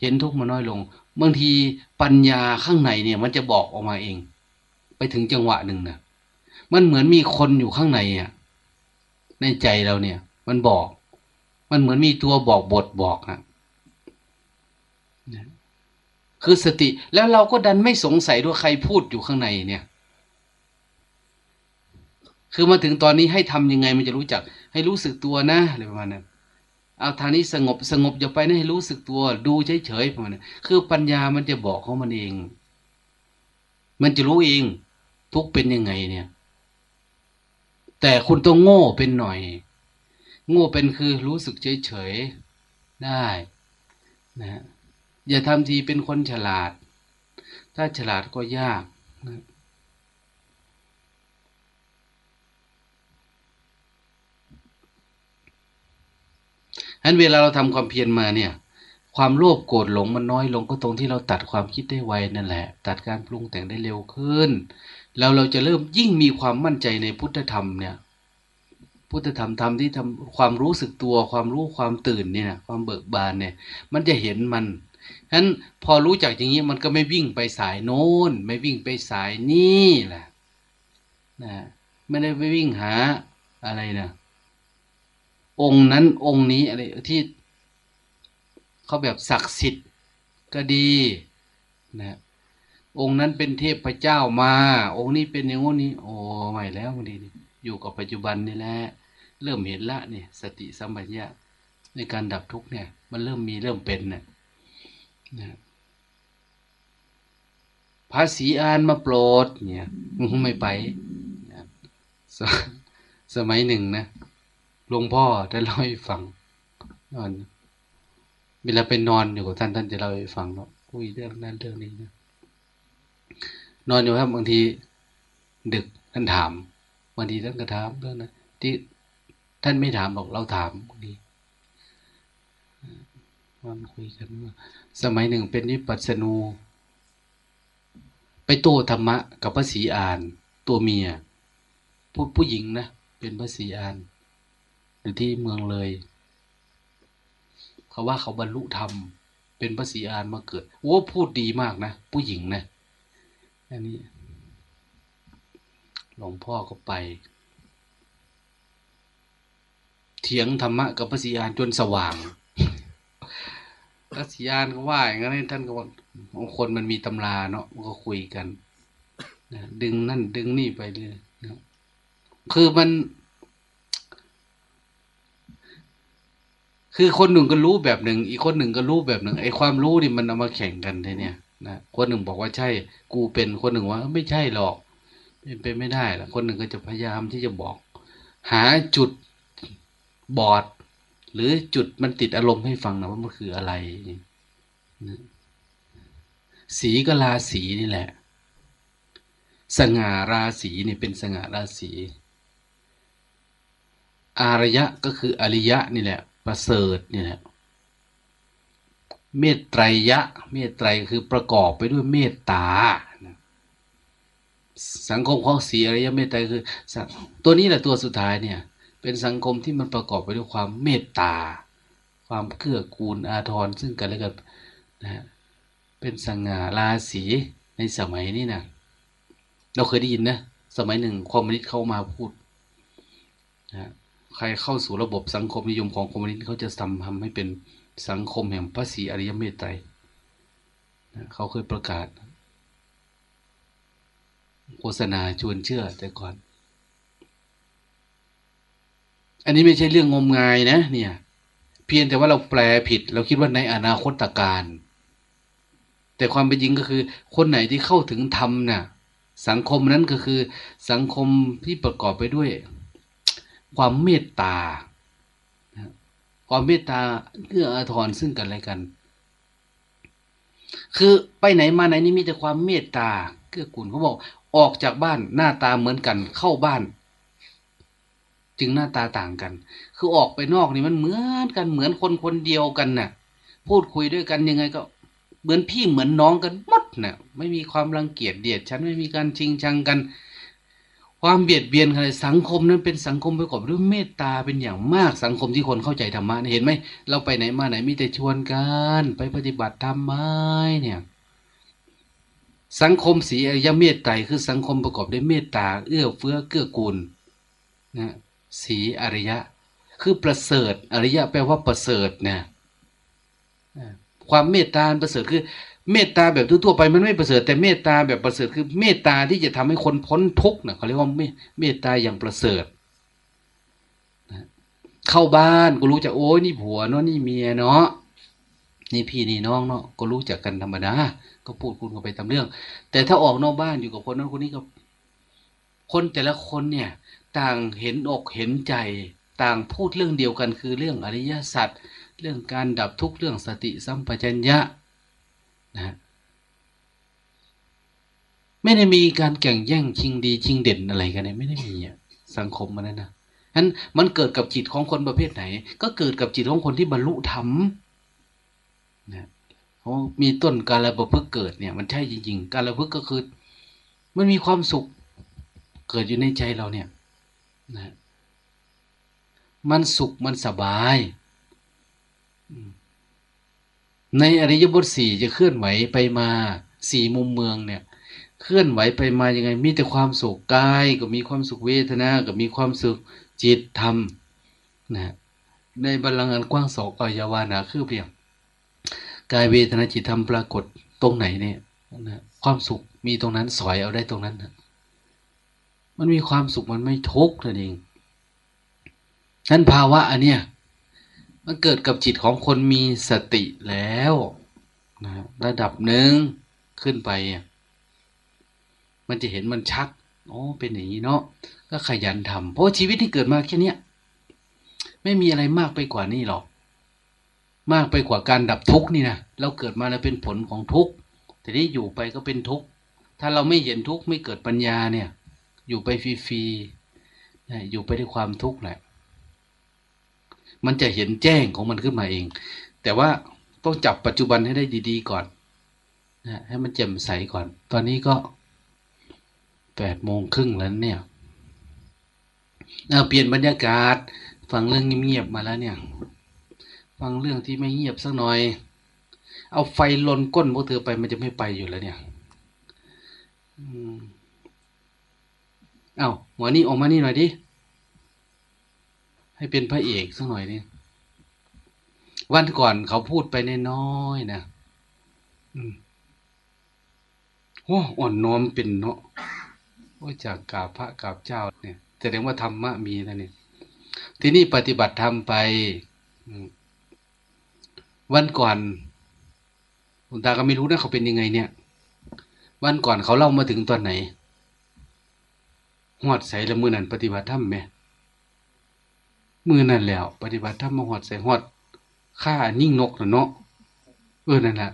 เห็นทุกข์มันน้อยลง บางทีปัญญาข้างในเนี่ย มันจะบอกออกมาเอง ไปถึงจังหวะหนึ่งนะมันเหมือนมีคนอยู่ข้างในอะในใจเราเนี่ย มันบอก มันเหมือนมีตัวบอกบทบอกอะคือสติแล้วเราก็ดันไม่สงสัยด้วยใครพูดอยู่ข้างในเนี่ย คือมาถึงตอนนี้ให้ทำยังไงมันจะรู้จัก ให้รู้สึกตัวนะอะไรประมาณนั้น เอาทางนี้สงบสงบอย่าไปนะให้รู้สึกตัว ดูเฉยๆประมาณนี้คือปัญญามันจะบอกของมันเอง มันจะรู้เอง ทุกเป็นยังไงเนี่ย แต่คุณต้องโง่เป็นหน่อย โง่เป็นคือรู้สึกเฉยๆได้นะอย่าทำทีเป็นคนฉลาด ถ้าฉลาดก็ยาก ฉะนั้นเวลาเราทำความเพียรมาเนี่ย ความโลภโกรธหลงมันน้อยลงก็ตรงที่เราตัดความคิดได้ไวนั่นแหละ ตัดการปรุงแต่งได้เร็วขึ้น แล้วเราจะเริ่มยิ่งมีความมั่นใจในพุทธธรรมเนี่ย พุทธธรรมธรรมที่ทำความรู้สึกตัวความรู้ความตื่นเนี่ยความเบิกบานเนี่ย มันจะเห็นมันฉะนั้นพอรู้จักอย่างนี้มันก็ไม่วิ่งไปสายโน้น ไม่วิ่งไปสายนี่แหละนะไม่ได้ไปวิ่งหาอะไรนะ องค์นั้นองค์นี้อะไรที่เขาแบบศักดิ์สิทธิ์ก็ดีนะองค์นั้นเป็นเทพพระเจ้ามา องค์นี้เป็นอย่างนี้ โอ้ใหม่แล้วมันดีอยู่กับปัจจุบันนี่แหละเริ่มเห็นละเนี่ยสติสัมปชัญญะในการดับทุกเนี่ย มันเริ่มมีเริ่มเป็นเนี่ยนะภาษีอานมาโปรดเนี่ยไม่ไป สมัยหนึ่งนะ ลวงพ่อได้เล่าให้ฟังนอนเวลาไปนอนอยู่กับท่านท่านจะเล่าให้ฟังเนาะคุยเรื่องนั้นเรื่องนี้นะนอนอยู่ครับบางทีดึกท่านถามบางทีท่านก็ถามเรื่องนั้นที่ท่านไม่ถามบอกเราถามบางทีมันคุยกันว่าสมัยหนึ่งเป็นนิปัสนู ไปโต้ธรรมะกับพระศรีอาน ตัวเมียผู้ผู้หญิงนะ เป็นพระศรีอาน อยู่ที่เมืองเลย เขาว่าเขาบรรลุธรรม เป็นพระศรีอานมาเกิดโอ้พูดดีมากนะ ผู้หญิงนะอันนี้หลวงพ่อก็ไป เถียงธรรมะกับพระศรีอานจนสว่างพรัสยานก็ว่าอย่างนั้นท่านก็ว่าคนมันมีตำราเนาะก็คุยกันดึงนั่นดึงนี่ไปเลยคือมัน คือคนหนึ่งก็รู้แบบหนึ่ง อีกคนหนึ่งก็รู้แบบหนึ่งไอ้ความรู้นี่มันเอามาแข่งกันทีเนี่ยนะคนหนึ่งบอกว่าใช่ กูเป็นคนหนึ่งว่าไม่ใช่หรอกเป็นไปไม่ได้ละคนหนึ่งก็จะพยายามที่จะบอก หาจุดบอด หรือจุดมันติดอารมณ์ให้ฟังนะว่ามันคืออะไรนะสีก็ราศีนี่แหละ สง่าราศีนี่เป็นสง่าราศีอารยะก็คืออริยะนี่แหละ ประเสริฐเนี่แหละเมตไตรยะ เมตไตรคือประกอบไปด้วยเมตตา สังคมของสีอริยะเมตไตรคือ ตัวนี้แหละตัวสุดท้ายเนี่ย เป็นสังคมที่มันประกอบไปด้วยความเมตตา ความเกื้อกูลอาทรซึ่งกันและกันนะฮะเป็นสง่าราศีในสมัยนี้นะเราเคยได้ยินนะ สมัยหนึ่งคอมมิวนิสต์เข้ามาพูดนะ ใครเข้าสู่ระบบสังคมนิยมของคอมมิวนิสต์เขาจะทำทำให้เป็นสังคมแห่งพระศรีอริยเมตไตรเขาเคยประกาศ โฆษณาชวนเชื่อแต่ก่อน อันนี้ไม่ใช่เรื่องงมงายนะ เนี่ย เพียงแต่ว่าเราแปลผิด เราคิดว่าในอนาคตการ แต่ความเป็นจริงก็คือ คนไหนที่เข้าถึงธรรมนะ่ะสังคมนั้นก็คือสังคมที่ประกอบไปด้วย ความเมตตาความเมตตาเกื้ออาทรซึ่งกันและกัน คือไปไหนมาไหนนี่มีแต่ความเมตตาเกื้อกูลเขาบอกออกจากบ้านหน้าตาเหมือนกันเข้าบ้าน จึงหน้าตาต่างกัน คือออกไปนอกนี่มันเหมือนกันเหมือนคนคนเดียวกันน่ะ พูดคุยด้วยกันยังไงก็เหมือนพี่เหมือนน้องกันหมดน่ะ ไม่มีความรังเกียจเดียดฉันไม่มีการชิงชังกัน ความเบียดเบียนอะไรสังคมนั้นเป็นสังคมประกอบด้วยเมตตาเป็นอย่างมากสังคมที่คนเข้าใจธรรมะเห็นไหมเราไปไหนมาไหนมีแต่ชวนกันไปปฏิบัติธรรมไมเนี่ย สังคมสีอริยเมตไตรคือสังคมประกอบด้วยเมตตา เอื้อเฟื้อเกื้อกูลนะสีอริยะ คือประเสริฐ อริยะแปลว่าประเสริฐเนะความเมตตาประเสริฐคือ เมตตาแบบทั่วไปมันไม่ประเสริฐแต่เมตตาแบบประเสริฐคือเมตตาที่จะทำให้คนพ้นทุกข์นะเขาเรียกว่าเมตตาอย่างประเสริฐเข้าบ้านก็รู้จักโอ้ยนี่ผัวเนาะนี่เมียเนาะนี่พี่นี่น้องเนาะก็รู้จักกันธรรมดาก็พูดคุยกันไปตามเรื่อง แต่ถ้าออกนอกบ้านอยู่กับคนนั้นคนนี้ก็คนแต่ละคนเนี่ย ต่างเห็นอกเห็นใจต่างพูดเรื่องเดียวกันคือเรื่องอริยสัจเรื่องการดับทุกข์เรื่องสติสัมปชัญญะ นะไม่ได้มีการแข่งแย่งชิงดี ชิงเด่นอะไรกันเนี่ยไม่ได้มีสังคมมันนั้นนะนั้นมันเกิดกับจิตของคนประเภทไหน ก็เกิดกับจิตของคนที่บรรลุธรรมนะเขามีต้นการระประพฤกเกิดเนี่ย มันใช่จริง ๆ การระพึกก็คือ มันมีความสุข เกิดอยู่ในใจเราเนี่ยนะมันสุขมันสบาย ในอริยบทสี่จะเคลื่อนไหวไปมาสี่มุมเมืองเนี่ย เคลื่อนไหวไปมายังไง มีแต่ความสุขกายก็มีความสุขเวทนา ก็มีความสุขจิตธรรมนะในบาลังอันกว้างสองอายาวานาคือเพียงกายเวทนาจิตธรรมปรากฏตรงไหนเนี่ยนะความสุขมีตรงนั้นสอยเอาได้ตรงนั้นนะมันมีความสุขมันไม่ทุกข์นั่นเองนั้นภาวะอันเนี้ย มันเกิดกับจิตของคนมีสติแล้วนะระดับหนึ่งขึ้นไป มันจะเห็นมันชัดโอ้เป็นอย่างนี้เนาะก็ขยันทำเพราะชีวิตที่เกิดมาแค่นี้ไม่มีอะไรมากไปกว่านี้หรอก มากไปกว่าการดับทุกข์นี่นะเราเกิดมาแล้วเป็นผลของทุกข์แต่นี้อยู่ไปก็เป็นทุกข์ถ้าเราไม่เห็นทุกข์ไม่เกิดปัญญาเนี่ย อยู่ไปฟรีๆอยู่ไปด้วยความทุกข์แหละ มันจะเห็นแจ้งของมันขึ้นมาเอง แต่ว่าต้องจับปัจจุบันให้ได้ดี ๆ ก่อนนะให้มันแจ่มใสก่อน ตอนนี้ก็แปดโมงครึ่งแล้วเนี่ยเปลี่ยนบรรยากาศ ฟังเรื่องเงียบๆมาแล้วเนี่ย ฟังเรื่องที่ไม่เงียบสักหน่อย เอาไฟลนก้นพวกเธอไปมันจะไม่ไปอยู่แล้วเนี่ยเอาหัวนี้ออกมานี่หน่อยดิ ให้เป็นพระเอกสักหน่อยนี่วันก่อนเขาพูดไปน้อยๆนะอืมโอ้อ่อนน้อมเป็นเนาะโอ้จากกราบพระกราบเจ้าเนี่ยแสดงว่าธรรมะมีนะเนี่ยที่นี่ปฏิบัติธรรมไปวันก่อนหลวงตาก็ไม่รู้นะเขาเป็นยังไง เนี่ย วันก่อนเขาเล่ามาถึงตอนไหนหอดใส่ละมือนันปฏิบัติธรรมไหม มือนั่นแล้ว ปฏิบัติธรรมมาหอดใส่หอดฆ่านิ่งนกน่ะเนาะเออนั่นแหละ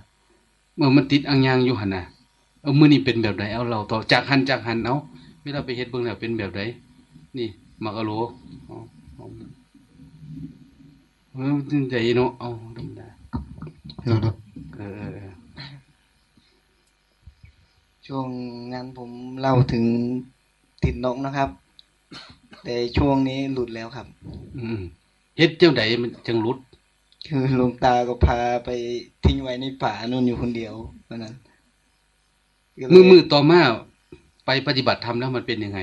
เมื่อมันติดอังยางอยู่หันน่ะเออมือนี่เป็นแบบไหนเอาเราต่อจากหันจากหันเอาเวลาไปเฮ็ดเบิ่งแล้วเป็นแบบไหนนี่มากะโลเอาเอาเออจริงใจเนาะเอาธรรมดาเออเออเออช่วงนั้นผมเล่าถึงติดนกนะครับ แต่ช่วงนี้หลุดแล้วครับ อืมเฮ็ดเจ้าใดมันจังหลุด คือหลวงตาก็พาไปทิ้งไว้ในป่านู่นอยู่คนเดียววันนั้นก็เลยมือมือต่อมาไปปฏิบัติธรรมแล้วมันเป็นยังไง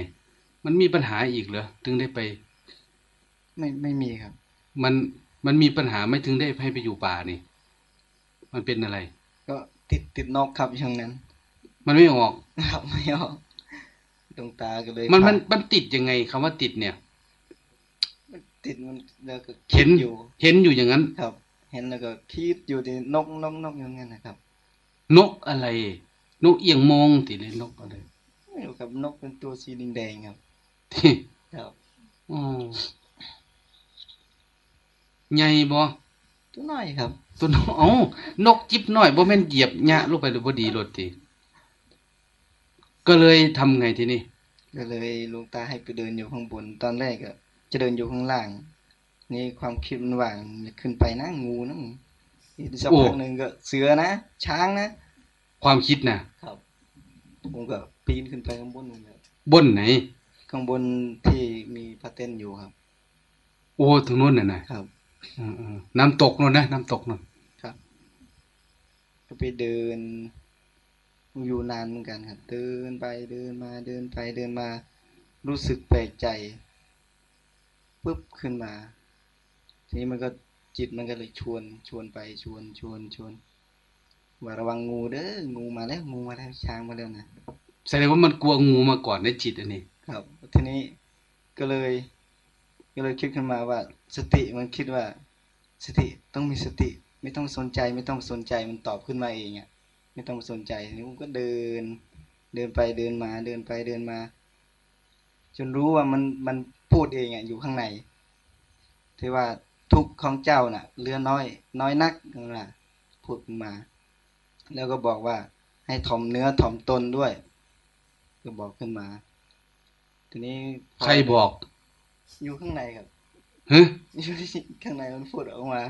มันมีปัญหาอีกเหรอถึงได้ไป ไม่ไม่มีครับ มันมันมีปัญหาไม่ถึงได้ให้ไปอยู่ป่านี่ มันเป็นอะไร ก็ติดติดนกครับช่วงนั้น มันไม่ออกครับไม่ออก หลวงตาก็เลยมันมันพามันติดยังไงคำว่าติดเนี่ย มันติดมันแล้วก็เห็คินดอยู่ เห็นอยู่อย่างนั้น ครับ เห็นแล้วก็คิดอยู่ที่นกนกนกอย่างนั้นนะครับ นกอะไร นกเอียงมองติเลยนกอะไรไม่รู้ครับนกเป็นตัวสีแดงๆครับที่ครับอ๋อใหญ่บ่ตัวน้อยครับ ตัวนกเอ้านกจิบน้อยบ่แม่นเหยียบหญ้าลงไปหรือบ่ดีรถติ ก็เลยทำไงทีนี้ก็เลยหลวงตาให้ไปเดินอยู่ข้างบน ตอนแรกก็จะเดินอยู่ข้างล่าง นี่ความคิดมันว่างขึ้นไปนะงูนะอีกสักโอ้พักหนึ่งก็เสือนะช้างนะความคิดน่ะครับผมก็ปีนขึ้นไปข้างบนนู่นเลยบนไหน ข้างบนที่มีพระเต้นอยู่ครับ โอ้ถึงนู้นน่ะนะครับอืมๆน้ำตกนู่นนะน้ำตกนู่นครับ ก็ไปเดิน อยู่นานเหมือนกันครับ เดินไปเดินมาเดินไปเดินมา รู้สึกแปลกใจปุ๊บขึ้นมา ทีนี้มันก็จิตมันก็เลยชวน ชวนไปชวนชวนชวนว่าระวังงูเด้องูมาแล้วงูมาแล้วช้างมาแล้วนะแสดงว่ามันกลัวงูมาก่อนในจิตอันนี้ ครับ ทีนี้ก็เลย ก็เลยคิดขึ้นมาว่า สติมันคิดว่า สติต้องมีสติ ไม่ต้องสนใจ ไม่ต้องสนใจมันตอบขึ้นมาเองอะ ไม่ต้องสนใจทีนี้ผมก็เดิน เดินไปเดินมาเดินไปเดินมา จนรู้ว่ามันมันพูดเองอะอยู่ข้างในที่ว่าทุกข์ของเจ้าน่ะเหลือน้อย น้อยนักนั่นแหละพูดขึ้นมา แล้วก็บอกว่าให้ถ่อมเนื้อถ่อมตนด้วย ก็บอกขึ้นมา ทีนี้พใครบอก อยู่ข้างในครับฮะอยู่ที่ข้างในมันพูดออกมา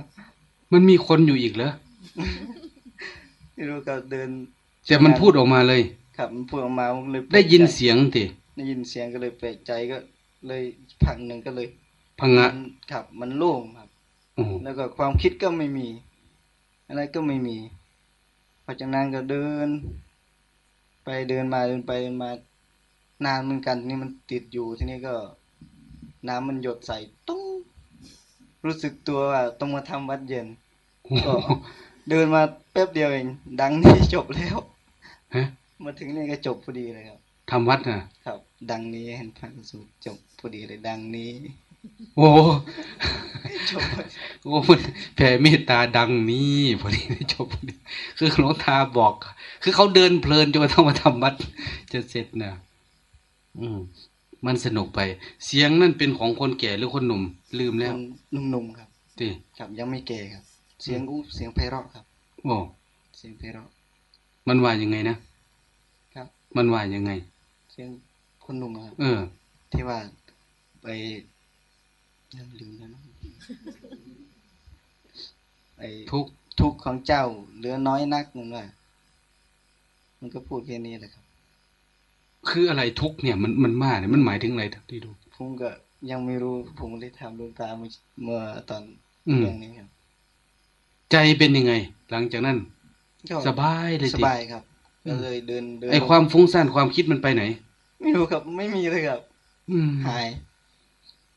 มันมีคนอยู่อีกเหรอ ไม่รู้ก็เดินแต่มันพูดออกมาเลย ครับมันพูดออกมาผมเลยแปลกได้ยินใจเสียงติได้ยินเสียงก็เลยแปลกใจก็ เลยพักหนึ่งก็เลย พังงะมันครับ มันโล่งครับโอ้แล้วก็ความคิดก็ไม่มี อะไรก็ไม่มีพอจากนั้นก็เดิน ไปเดินมาเดินไปเดินมานานเหมือนกันทีนี่มันติดอยู่ทีนี้ก็ น้ำมันหยดใส่ตุ้งรู้สึกตัวว่าต้องมาทำวัดเย็นก็ เดินมาแป๊บเดียวเอง ดังนี้จบแล้ว ฮะมาถึงนี่ก็จบพอดีเลยครับ ทำวัดน่ะ ครับ ดังนี้เห็นพระสูตรจบพอดีเลยดังนี้ โอ้จบโอ้มันแผ่เมตตาดังนี้พอดีจบพอดีคือหลวงตาบอก คือเขาเดินเพลินจนกระทั่งมาทำวัดจะเสร็จนะอืมมันสนุกไป เสียงนั่นเป็นของคนแก่หรือคนหนุ่ม ลืมแล้วคนหนุ่มๆครับ ติ ครับยังไม่แก่ครับ เสียงอู้เสียงไพเราะครับโอ้เสียงไพเราะมันว่ายังไงนะครับ มันว่ายังไง เสียงคนหนุ่มอะครับเออ ที่ว่าไปลืมลืมแล้วนะไอ้ทุกข์ทุกข์ของเจ้าเหลือน้อยนักนั่นว่ามันก็พูดแค่นี้แหละครับ คืออะไรทุกข์เนี่ยมันมันมากเนี่ยมันหมายถึงอะไรที่ดูผมก็ยังไม่รู้ผมเลยถามดวงตาเมื่อเมื่อตอนอืมเรื่องนี้ครับ ใจเป็นยังไง หลังจากนั้นก็สบายเลยสสิบายครับก็เลยเดินเดินไอความฟุ้งซ่านความคิดมันไปไหน ไม่รู้ครับ ไม่มีเลยครับ อืมหาย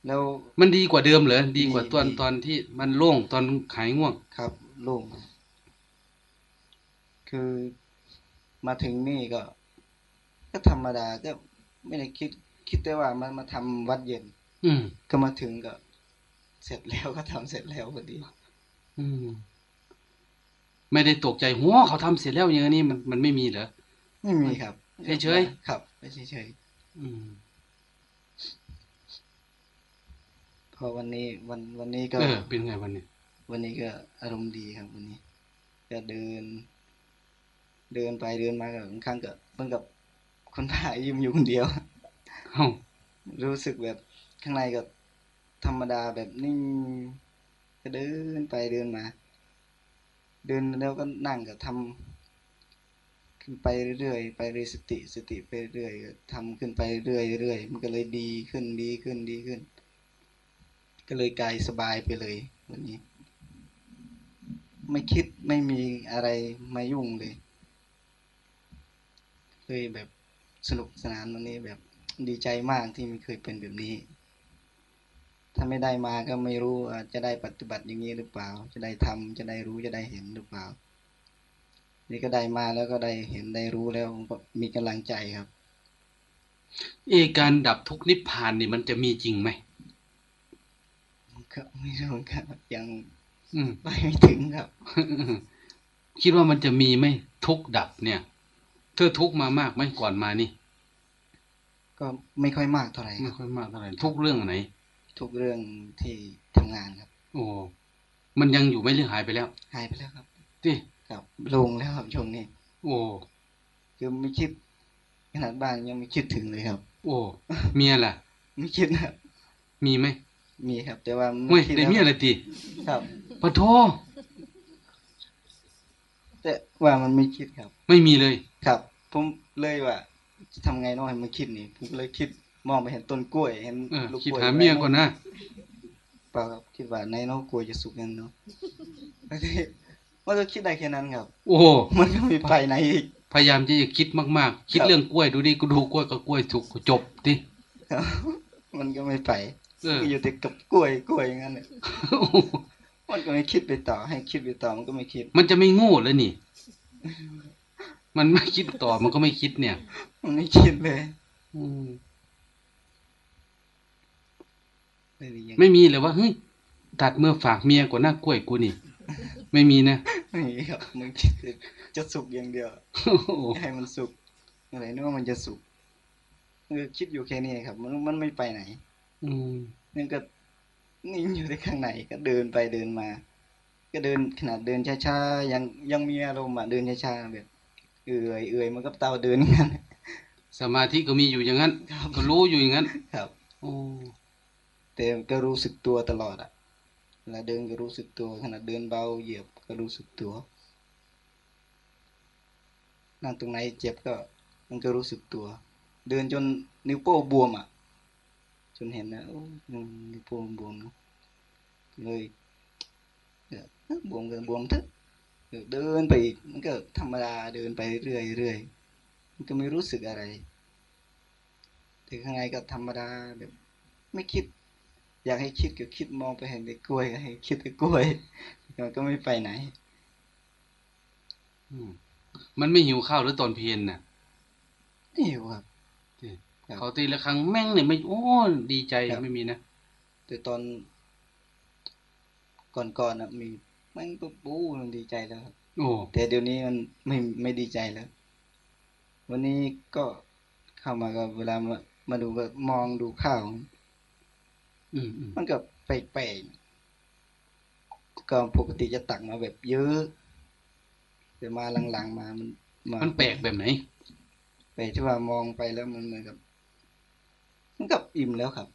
แล้วมันดีกว่าเดิมเหรอดีกว่าดีตอนดีตอนที่มันโล่งตอนหายง่วงครับ โล่งคือมาถึงนี่ก็ ก็ธรรมดาก็ไม่ได้คิด คิดแต่ว่ามันมาทำวัดเย็น อืมก็มาถึงก็ เสร็จแล้วก็ทำเสร็จแล้วพอดี อืม ไม่ได้ตกใจหัวเขาทำเสร็จแล้วอย่างนี้มันมันไม่มีเหรอไม่มีครับเฉยๆครับไม่เฉยอืมๆพอวันนี้วันวันนี้ก็เออเป็นไงวันนี้ วันนี้ก็อารมณ์ดีครับ วันนี้ ก็เดิน เดินไปเดินมาก็บางครั้งก็เหมือนกับคนผ่ายิ้มอยู่คนเดียวเอ้ารู้สึกแบบข้างในก็ธรรมดาแบบนิ่งก็เดินไปเดินมา เดินแล้วก็นั่งก็ทำขึ้นไปเรื่อยๆไปเรื่อยสติสติไปเรื่อยก็ทำขึ้นไปเรื่อยเรื่อยมันก็เลยดีขึ้นดีขึ้นดีขึ้น ก็เลยกายสบายไปเลยวันนี้ ไม่คิดไม่มีอะไรมายุ่งเลยเลยแบบสนุกสนานวันนี้แบบดีใจมากที่ไม่เคยเป็นแบบนี้ ถ้าไม่ได้มาก็ไม่รู้ว่าจะได้ปฏิบัติอย่างนี้หรือเปล่า จะได้ทำจะได้รู้จะได้เห็นหรือเปล่า นี่ก็ได้มาแล้วก็ได้เห็นได้รู้แล้วก็มีกำลังใจครับเอการดับทุกข์นิพพานนี่มันจะมีจริงไหมก็ไม่รู้ครับยังอืมไปไม่ถึงครับ คิดว่ามันจะมีไหมทุกข์ดับเนี่ยเธอทุกข์มามากไหมก่อนมานี่ ก็ไม่ค่อยมากเท่าไหร่คไม่รับค่อยมากเท่าไหร่ทุกเรื่องไหน ทุกเรื่องที่ทำงานครับ โอ้มันยังอยู่ไหม่หรือหายไปแล้ว หายไปแล้วครับที่ครับลงแล้วครับช่วงนี้ โอ้คือไม่คิดขนาดบ้านยังไม่คิดถึงเลยครับ โอ้เมียล่ะ ไม่คิดนะครับมีไหมมีครับ แต่ว่าเฮ้ยคิดได้แล้วเมียอะไรตีครับปะโทแต่ว่ามันไม่คิดครับ ไม่มีเลยครับ ผมเลยว่าจะทำไงเน้อยมันคิดนี่ผมก็เลยคิด มองไปเห็นต้นกล้วย เห็นเออลูกคิดกล้วยหาเมียก่อนนะเปล่าครับคิดว่าในเน้องกล้วยจะสุกกันเนาะมันก็คิดได้แค่นั้นครับ โอ้มันก็ไม่ไปไหนอีกพยายามที่จะคิดมากๆ คิดครับเรื่องกล้วยดูดิกูดูกล้วยกับกล้วยสุกก็จบดิครับมันก็ไม่ไปเออก็อยู่แต่กับกล้วยกล้วยอย่างนั้นเลยมันก็ไม่คิดไปต่อ ให้คิดไปต่อมันก็ไม่คิด มันจะไม่โง่แล้วนี่ มันไม่คิดต่อมันก็ไม่คิดเนี่ย มันไม่คิดเลย อืม ไม่มียังไม่มีเลยว่าเฮ้ยตัดเมื่อฝากเมียกว่าหน้ากล้วยกูนี่ ไม่มีนะไม่มีครับมันคิดแต่จะสุกอย่างเดียวโอ้โหให้มันสุกอะไรนึกว่ามันจะสุกเออคิดอยู่แค่นี้ครับ มันมันไม่ไปไหน อืมนั่นก็นิ่งอยู่ในข้างในก็เดินไปเดินมา ก็เดินขนาดเดินช้าๆยังยังมีอารมณ์อะเดินช้าๆแบบเอื่อยเอื่อยมันก็เต่าเดินอย่างนั้นสมาธิก็มีอยู่อย่างนั้นครับก็รู้อยู่อย่างนั้น ครับ โอ้ แต่ก็รู้สึกตัวตลอดอะเวลาเดินก็รู้สึกตัวขนาดเดินเบาเหยียบก็รู้สึกตัว นั่งตรงไหนเจ็บก็มันก็รู้สึกตัว เดินจนนิ้วโป้งบวมอะจนเห็นนะโอ้นิ้วโป้งบวมเนะเลยเดี๋ยวเอ้อบวมก็บวมเถอะเดี๋ยวเดินไปอีกมันก็ธรรมดาเดินไปเรื่อยเรื่อยมันก็ไม่รู้สึกอะไรแต่ข้างในก็ธรรมดาแบบ ไม่คิด อยากให้คิดก็คิดมองไปเห็นแต่กล้วยก็ให้คิดแต่กล้วยมันก็ไม่ไปไหนอืมมันไม่หิวข้าวหรือตอนเพลนน่ะไม่อยู่ครับครับเขาตีละครั้งแม่งเนี่ยไม่โอ้ดีใจครับไม่มีนะแต่ตอนก่อนๆนะมีมันก็ปู้มันดีใจแล้วครับโอ้แต่เดี๋ยวนี้มันไม่ไม่ดีใจแล้ว วันนี้ก็เข้ามาก็เวลามามาดูก็มองดูข้าวอื มอืมมันก็แปลกๆก็ปกติจะตักมาแบบเยอะ แต่มาหลังๆมามันมามันแปลกแบบไหนแปลกที่ว่ามองไปแล้วมันเหมือนกับ มันกับอิ่มแล้วครับ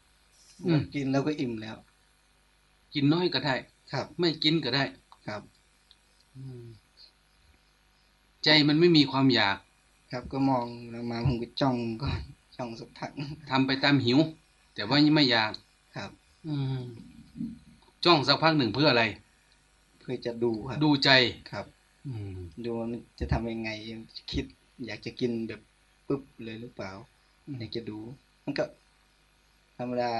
อืมกินแล้วก็อิ่มแล้ว กินน้อยก็ได้ ครับ ไม่กินก็ได้ครับอืมใจมันไม่มีความอยาก ครับก็มองแล้วมาผมก็จ้องก่อนจ้องสักพักทำไปตามหิว แต่ว่าไม่อยากครับอืม จ้องสักพักหนึ่งเพื่ออะไร เพื่อจะดูครับ ดูใจครับอืมดูว่ามันจะทำยังไงคิด อยากจะกินแบบปุ๊บเลยหรือเปล่าอยากจะดู มันก็ธรรมดา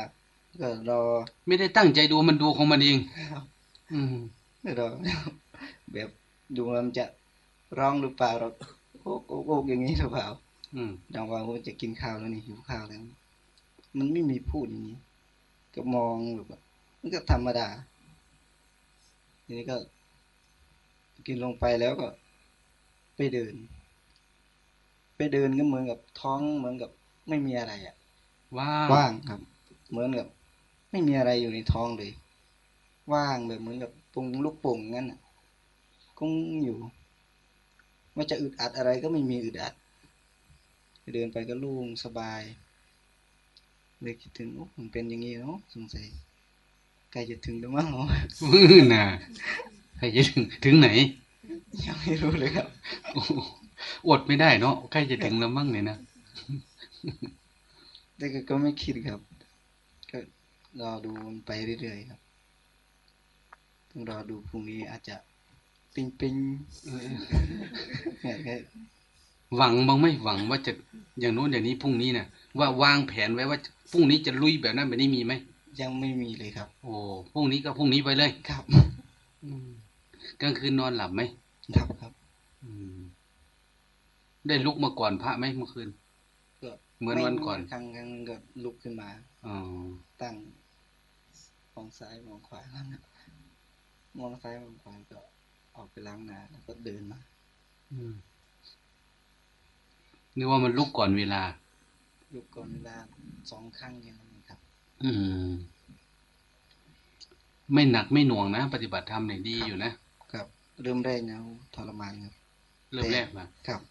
ก็รอ ไม่ได้ตั้งใจดูมันดูของมันเองครับอืมรอแบบดูว่ามันจะร้องหรือเปล่าเราโอ๊กโอ๊กโอ๊กอย่างนี้หรือเปล่า อืมดังว่าผมจะกินข้าวแล้วนี่หิวข้าวแล้ว มันไม่มีพูดอย่างนี้ ก็มองแบบว่ามันก็ธรรมดา ทีนี้ก็กินลงไปแล้วก็ไปเดิน ไปเดินก็เหมือนกับท้องเหมือนกับไม่มีอะไรอะว่างว่างครับ เหมือนกับ ไม่มีอะไรอยู่ในท้องเลย ว่างแบบเหมือนกับปุงลูกโป่งงั้นน่ะกุ้งอยู่ไม่จะอึดอัดอะไรก็ไม่มีอึดอัด เดินไปก็โลุ่งสบาย เลยคิดถึงโอ้มันเป็นอย่างนี้เนาะสงสัยใกล้จะถึงแล้วมั้งเนาะอื้อน่ะใครจะถึงถึงไหน ยังไม่รู้เลยครับโอ้โหอดไม่ได้เนาะใกล้จะถึงแล้วมั้งเนี่ยนะแต่ก็ก็ไม่คิดครับ ก็รอดูมันไปเรื่อยๆครับต้องรอดูพรุ่งนี้อาจจะปิงปิงเออๆเนี่ยแค่หวังบ้างไหมหวังว่าจะอย่างโน้นอย่างนี้พรุ่งนี้น่ะว่าวางแผนไว้ว่า พรุ่งนี้จะลุยแบบนั้นแบบนี้มีไหมยังไม่มีเลยครับ โอ้พรุ่งนี้ก็พรุ่งนี้ไปเลยครับอืมกลางคืนนอนหลับไหมครับครับอืมได้ลุกมาก่อนพระไหมเมื่อคืนก็เหมือนวันก่อนครั้งครั้งก็ลุกขึ้นมาอ๋อตั้งมองซ้ายมองขวาแล้วนะมองซ้ายมองขวาก็ออกไปล้างหน้าแล้วก็เดินมาอืมนึกว่ามันลุกก่อนเวลา ลุกก่อนเวลาสองครั้งอย่างนั้นครับ อืม ไม่หนักไม่หน่วงนะ ปฏิบัติธรรมเนี่ยดีอยู่นะ ครับ เริ่มแรกนะทรมานครับ เริ่มแรกมาครับ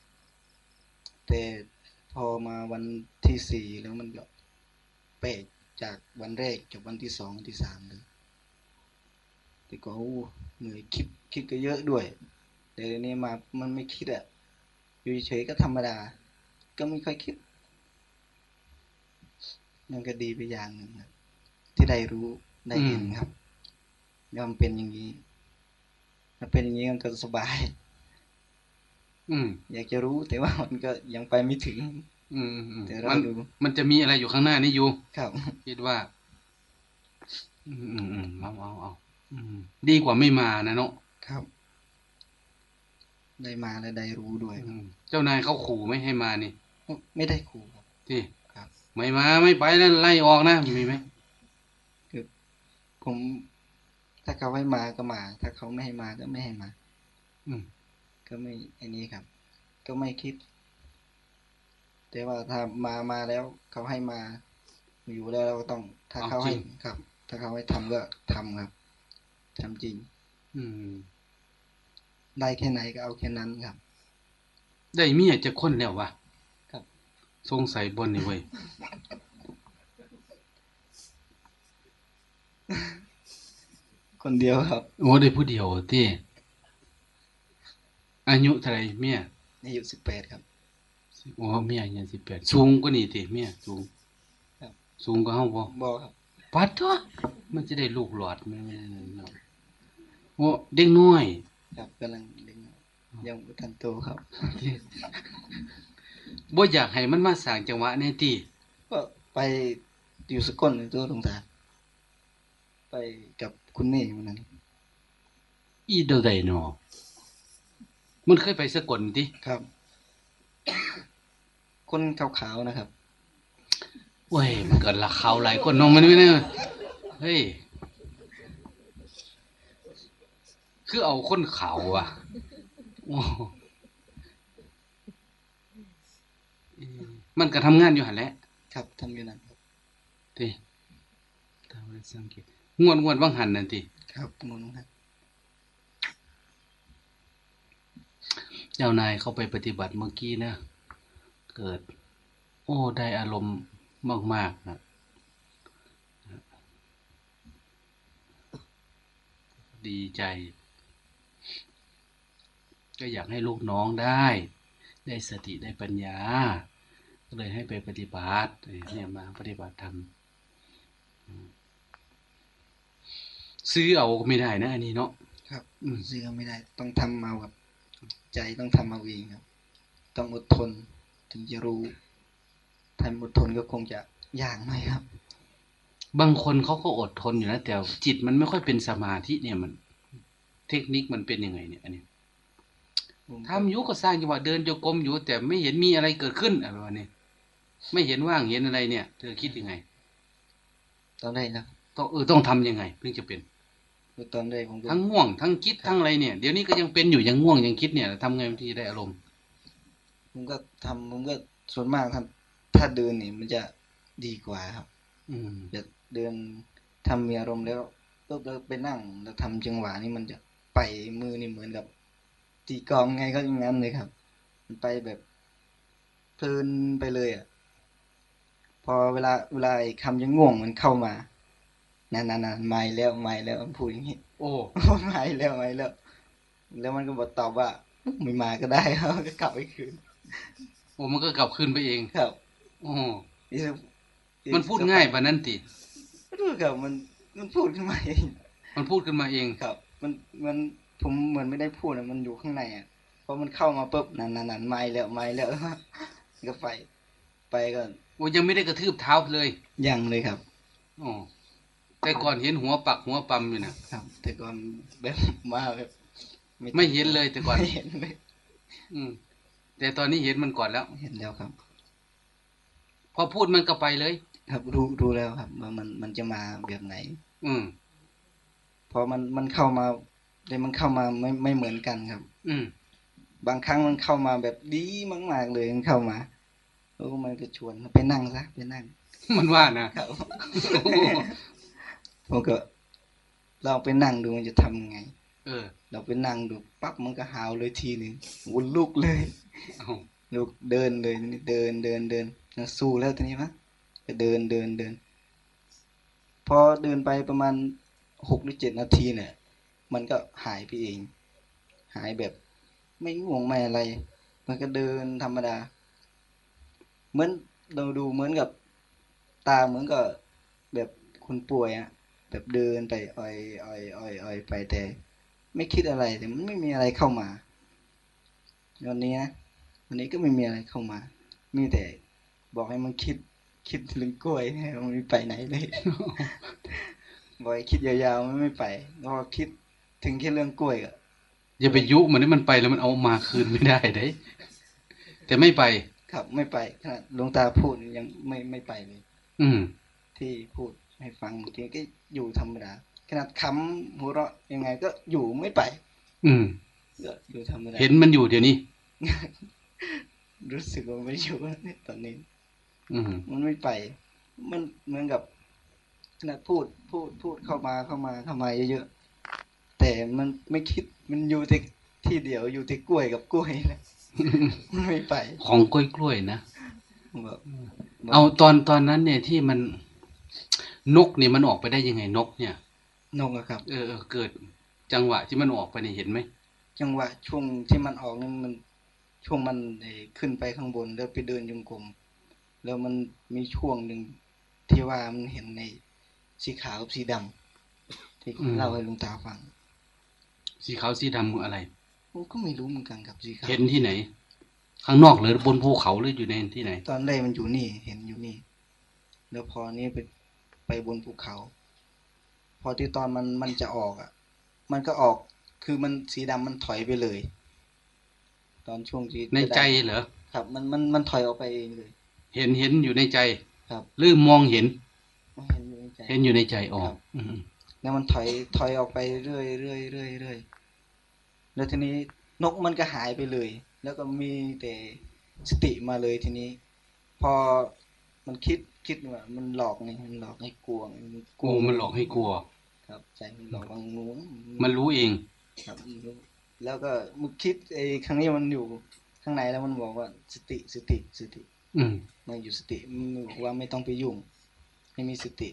แต่พอมาวันที่สี่แล้วมันก็แปลกจากวันแรกจากวันที่สองวันที่สามเลยแต่ก็โอ้เหนื่อยคิดคิดก็เยอะด้วยแต่เดี๋ยวนี้มามันไม่คิดอะอยู่เฉยๆก็ธรรมดา ก็ไม่ค่อยคิด มันก็ดีไปอย่างหนึ่งครับที่ได้รู้ได้เห็นครับยอมนเป็นอย่างนี้ถ้าเป็นอย่างนี้มันก็สบาย อืม อยากจะรู้แต่ว่ามันก็ยังไปไม่ถึง อืมอืมเดี๋ยวเรามันดูมันจะมีอะไรอยู่ข้างหน้านี่อยู่ครับคิดว่า อืมอืมอืมเอาเอาเอาอืมดีกว่าไม่มานะเนาะครับ ได้มาและได้รู้ด้วยอืมเจ้านายเขาขู่ไม่ให้มานี่ ไม่ได้ครูครับที่ครับ ไม่มาไม่ไปแล้วไล่ออกนะมีไหมผม ถ้าเขาให้มาก็มา ถ้าเขาไม่ให้มาก็ไม่ให้มา อืม ก็ไม่ไอ้นี้ครับ ก็ไม่คิด แต่ว่าถ้ามามาแล้วเขาให้มา อยู่แล้วเราก็ต้อง ถ้าเขาให้ครับ ถ้าเขาให้ทำก็ทำครับทำจริง อืม ได้แค่ไหนก็เอาแค่นั้นครับ ได้เมียจะค้นแล้ววะครับ สงสัยบนนี่เว้ยคนเดียวครับ โอ้ได้ผู้เดียวที่อายุเท่าไหรเมียอายุสิบแปดครับโอ้เมียยังสิบแปดสูงกว่านี่ติเมียสูงครับสูงกว่าเฮาบ่บอครับปัดตัวมันจะได้ลูกหลอดมันไม่ได้เนาะโอ้เด็กน้อย ครับกำลังเล่นยังไม่ทันโตครับ บ่อยากให้มันมาสร้างจังหวะแน่ติก็ไปอยู่สกลในตัวตรงตา ไปกับคุณนี่วันนั้น อีเดาใดเนาะมันเคยไปสกลติครับ คนขาวๆนะครับโอ้ย มันเกิดละเขาหลายคนน้องมันไม่เนี่ยเฮ้ยคือเอาคนขาวอะโอ้เอ๊ะ มันก็ทำงานอยู่หันแหละ ครับทำอยู่นั่นครับติตามไปสังเกตงวดงวดว่างหันนั่นติครับงงครับเจ้านายเข้าไปปฏิบัติเมื่อกี้นะ เกิด โอ้ได้อารมณ์มากๆนะดีใจ ก็อยากให้ลูกน้องได้ ได้สติได้ปัญญาก็ เลยให้ไปปฏิบัติเนี่ยมาปฏิบัติธรรมอืมซื้อเอาก็ไม่ได้นะอันนี้เนาะครับอืมเสื้อไม่ได้ ต้องทำเอากับ ใจต้องทำเอาเองครับ ต้องอดทนถึงจะรู้ถ้าไม่อดทนก็คงจะยากหน่อยครับ บางคนเขาก็อดทนอยู่นะแต่จิตมันไม่ค่อยเป็นสมาธิเนี่ยมัน เทคนิคมันเป็นยังไงเนี่ยอันนี้ผมทำอยู่ก็สร้างจังหวะเดินโยกมอยู่แต่ไม่เห็นมีอะไรเกิดขึ้นอะไรวะเนี่ย ไม่เห็นว่างเห็นอะไรเนี่ย เธอคิดยังไง ตอนแรกนะต้องเออต้องทำยังไงเพิ่งจะเป็นคือตอนแรกผมก็ทั้งง่วงทั้งคิดทั้งอะไรเนี่ย เดี๋ยวนี้ก็ยังเป็นอยู่ยังง่วงยังคิดเนี่ยทำไงที่ได้อารมณ์ผมก็ทำผมก็ส่วนมากทำถ้าเดินนี่มันจะดีกว่าครับ อืมจะเดินทำมีอารมณ์แล้วปุ๊บแล้วไปนั่งแล้วทำจังหวะนี่มันจะไปมือนี่เหมือนกับตีกลองไงก็อย่างนั้นเลยครับ มันไปแบบเพลินไปเลยอะ พอเวลาเวลาไอ้คำยังง่วงมันเข้ามานานๆๆไม่แล้วไม่แล้วมันพูดอย่างนี้โอ้ไม่แล้วไม่แล้ว แล้วมันก็บอกตอบว่าไม่มาก็ได้ครับก็กลับไปคืนโอ้มันก็กลับคืนไปเองครับโอ้อีสักอีกมันพูดง่ายปะนั่นติไม่รู้ครับมันมันพูดขึ้นมาเอง มันพูดขึ้นมาเองครับ มันมันผมเหมือนไม่ได้พูดอะมันอยู่ข้างในอะพอมันเข้ามาปุ๊บนั่นนั่นนั่นไม่แล้วไม่แล้วก็ไปไปก็ โอ้ยังไม่ได้กระทืบเท้าเลยยังเลยครับโอ้แต่ก่อนเห็นหัวปักหัวปั๊มอยู่นะครับ แต่ก่อนแบบมาแบบไม่เห็นเลยแต่ก่อนไม่เห็นเลยอืม แต่ตอนนี้เห็นมันก่อนแล้ว เห็นแล้วครับ พอพูดมันก็ไปเลย ครับรู้รู้แล้วครับ ว่ามันมันจะมาแบบไหน อืมพอมันมันเข้ามาแต่มันเข้ามาไม่ไม่เหมือนกันครับ อืมบางครั้งมันเข้ามาแบบดีมากๆเลยมันเข้ามา แล้วมันก็ชวนไปนั่งซะไปนั่ง มันว่านะครับผมก็ลองไปนั่งดูมันจะทำไง เออ เราไปนั่งดูปั๊บมันก็หาวเลยทีหนึ่งวนลุกเลยเอาลุกเดินเลยทีนี้เดินเดินเดินแล้วสู้แล้วทีนี้มะก็เดินเดินเดิน พอเดินไปประมาณหกหรือเจ็ดนาทีเนี่ย มันก็หายไปเอง หายแบบ ไม่ง่วงไม่อะไร มันก็เดินธรรมดา เหมือนเราดูเหมือนกับตาเหมือนกับแบบคนป่วยอะแบบเดินไปอ่อยอ่อยอ่อยอ่อยไปแต่ ไม่คิดอะไรแต่มันไม่มีอะไรเข้ามาวันนี้นะวันนี้ก็ไม่มีอะไรเข้ามา มีแต่บอกให้มันคิดคิดถึงกล้วยให้มันไม่ไปไหนเลยบอกให้คิดยาวๆมันไม่ไปพอคิดถึงแค่เรื่องกล้วยก็อย่าไปยุมันนี่มันไปแล้วมันเอามาคืนไม่ได้เด้แต่ไม่ไป ครับ ไม่ไปขนาดหลวงตาพูดยังไม่ไม่ไปเลย อืม ที่พูดให้ฟังเมื่อกี้ก็อยู่ธรรมดาขนาดคำหัวเราะยังไงก็อยู่ไม่ไป อืมก็อยู่ธรรมดาเห็นมันอยู่เดี๋ยวนี้ รู้สึกว่าไม่อยู่ตอนนี้อืมมันไม่ไป มันเหมือนกับขนาดพูดพูดพูดเข้ามาเข้ามาเข้ามาเยอะๆแต่มันไม่คิดมันอยู่ที่ที่เดียวอยู่ที่กล้วยกับกล้วยนะมัน ไม่ไป ของกล้วยกล้วยๆนะแบบเอาตอนตอนนั้นเนี่ยที่มันนกเนี่ยมันออกไปได้ยังไงนกเนี่ย นกอะครับเออเออเกิดจังหวะที่มันออกไปเนี่ยเห็นไหมจังหวะช่วงที่มันออกนี่มันช่วงมันเอ่อขึ้นไปข้างบนแล้วไปเดินยงกลมแล้วมันมีช่วงหนึ่งที่ว่ามันเห็นในสีขาวกับสีดำที่เล่าให้ลุงตาฟัง สีขาวสีดำอะไรผม ก็ไม่รู้เหมือนกันครับสีขาวเห็นที่ไหน ข้างนอกหรือบนภูเขาหรืออยู่ในที่ไหน ตอนแรกมันอยู่นี่ เห็นอยู่นี่ แล้วพอนี้ไปไปบนภูเขา พอที่ตอนมันมันจะออกอะ มันก็ออกคือมันสีดำมันถอยไปเลย ตอนช่วงที่ในจะได้ใจเหรอครับ มันมันมันถอยออกไปเองเลย เห็นเห็นอยู่ในใจ ครับหรือมองเห็นไม่เห็นอยู่ในใจเห็นอยู่ในใจอ๋อครับอืมแล้วมันถอยถอยออกไปเรื่อยเรื่อยเรื่อยเรื่อย แล้วทีนี้นกมันก็หายไปเลย แล้วก็มีแต่สติมาเลยทีนี้ พอมันคิดคิดว่ามันหลอกนี่มันหลอกให้กลัวมันกกูมันหลอกให้กลัว ครับใจมันหลอกบางนู้นมันรู้เอง ครับมันรู้แล้วก็มันคิดไอ้ครั้งนี้มันอยู่ข้างในแล้วมันบอกว่าสติสติสติ อืมมันอยู่สติมันบอกว่าไม่ต้องไปยุ่ง ให้มีสติ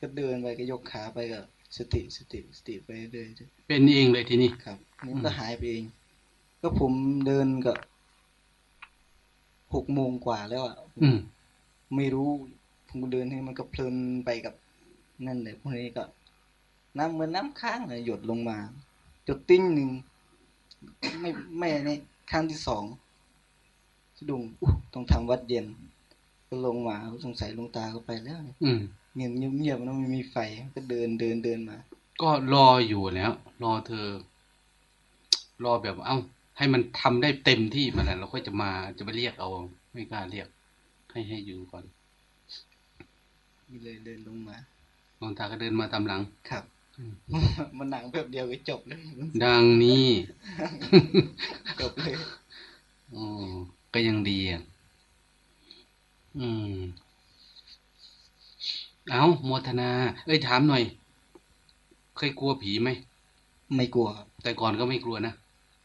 ก็เดินไปก็ยกขาไปก็ สติสติสติไปเรื่อยๆเป็นเองเลยทีนี้ครับมันก็หายไปเอง ก็ผมเดินก็หกโมงกว่าแล้วอะอืมไม่รู้ ผมก็เดินให้มันก็เพลินไปกับนั่นแหละพวกนี้ก็ น้ำเหมือนน้ำค้างเลยหยดลงมาหยดติ้งหนึ่งไม่ไม่ในครั้งที่สองสะดุ้งอุ๊ยต้องทำวัดเย็นก็ก็ลงมาสงสัยหลวงตาก็ไปแล้วเนี่ยอืม เงียบเงียบเงียบๆแล้วไม่มีไฟก็เดินเดินเดินมา ก็รออยู่แล้ว รอเธอ รอแบบเอ้า ให้มันทำได้เต็มที่มันแหละเราค่อยจะมาจะไปเรียกเอา ไม่กล้าเรียก ให้ให้อยู่ก่อนก็เลยเดินลงมาหลวงตาก็เดินมาตามหลัง ครับอืมมันหนังแบบเดียวก็จบเลยดังนี้จบเลยอ๋อก็ยังดีอะอืม เอาโมทนา เอ้ยถามหน่อย เคยกลัวผีไหมไม่กลัวครับแต่ก่อนก็ไม่กลัวนะ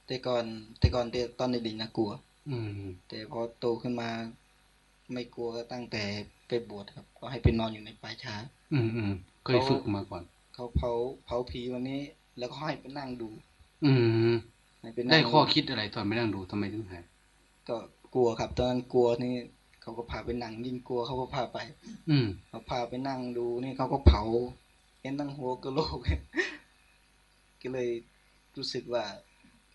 แต่ก่อนแต่ก่อนแต่ตอนเด็กๆนะกลัว อืม แต่พอโตขึ้นมา ไม่กลัวก็ตั้งแต่ไปบวชครับ ก็ให้ไปนอนอยู่ในป่าช้า อืมอืมเคยฝึกมาก่อน เขาเผาเผาผีวันนี้ แล้วก็ให้ไปนั่งดู อืมให้ไปนั่งได้ข้อคิดอะไรตอนไม่นั่งดูทำไมถึงหายก็กลัวครับ ตอนนั้นกลัวนี่ เขาก็พาไปนั่งยิ่งกลัวเขาก็พาไป อืมเขาพาไปนั่งดูนี่เขาก็เผาเอ็นตั้งหัวกะโหลกก็เลยรู้สึกว่า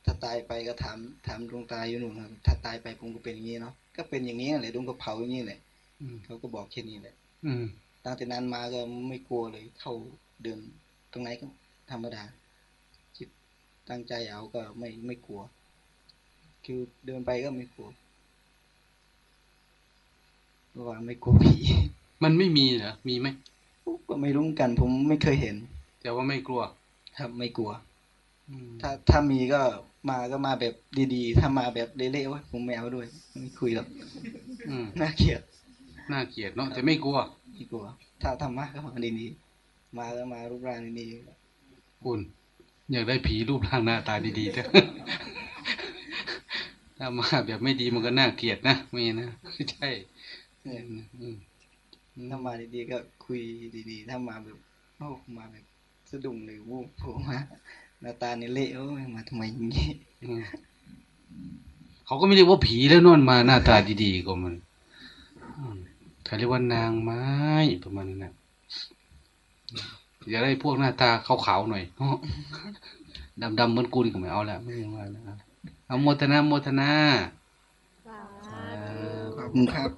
ถ้าตายไปก็ถามถามดวงตาอยู่นู่นครับถ้าตายไปผมก็เป็นอย่างนี้เนาะก็เป็นอย่างนี้แหละดวงก็เผาอย่างนี้แหละอืมเขาก็บอกแค่นี้แหละ อืมตั้งแต่นั้นมาก็ไม่กลัวเลยเข้าเดินตรงไหนก็ธรรมดาจิตตั้งใจเอาก็ไม่ไม่กลัว คือเดินไปก็ไม่กลัว เพราะว่าไม่กลัวผี มันไม่มีเหรอ มีไหมก็ไม่รู้เหมือนกัน ผมไม่เคยเห็น แต่ว่าไม่กลัว ครับไม่กลัวอืมถ้าถ้ามีก็มาก็มาแบบดีๆ ถ้ามาแบบเละๆโอ๊ยผมไม่เอาด้วย ไม่คุยหรอกอืมน่าเกลียด น่าเกลียดเนาะแต่ไม่กลัว ไม่กลัว ถ้าทำมาก็มาดีๆ มาก็มารูปร่างดีคุณอยากได้ผีรูปร่างหน้าตาดีๆเถอะถ้ามาแบบไม่ดีมันก็น่าเกลียดนะไม่นะไม่ใช่ๆ เนี่ยอืมถ้ามาดีๆก็คุยดีๆ ถ้ามาแบบโอ้มาแบบสะดุ้งเลยวูบโผล่มาหน้าตาเนี่ยเละโอ้ยมาทำไมอย่างนี้เขาก็ไม่เรียกว่าผีแล้วนอนมาหน้าตาดีๆก็มันเขาเรียกว่านางไม้ประมาณนั้นนะอยากได้พวกหน้าตาขาวๆหน่อยดำๆเหมือนกูนี่ก็ไม่เอาและไม่เอาและนะเอาโมทนาโมทนาขอบคุณครับ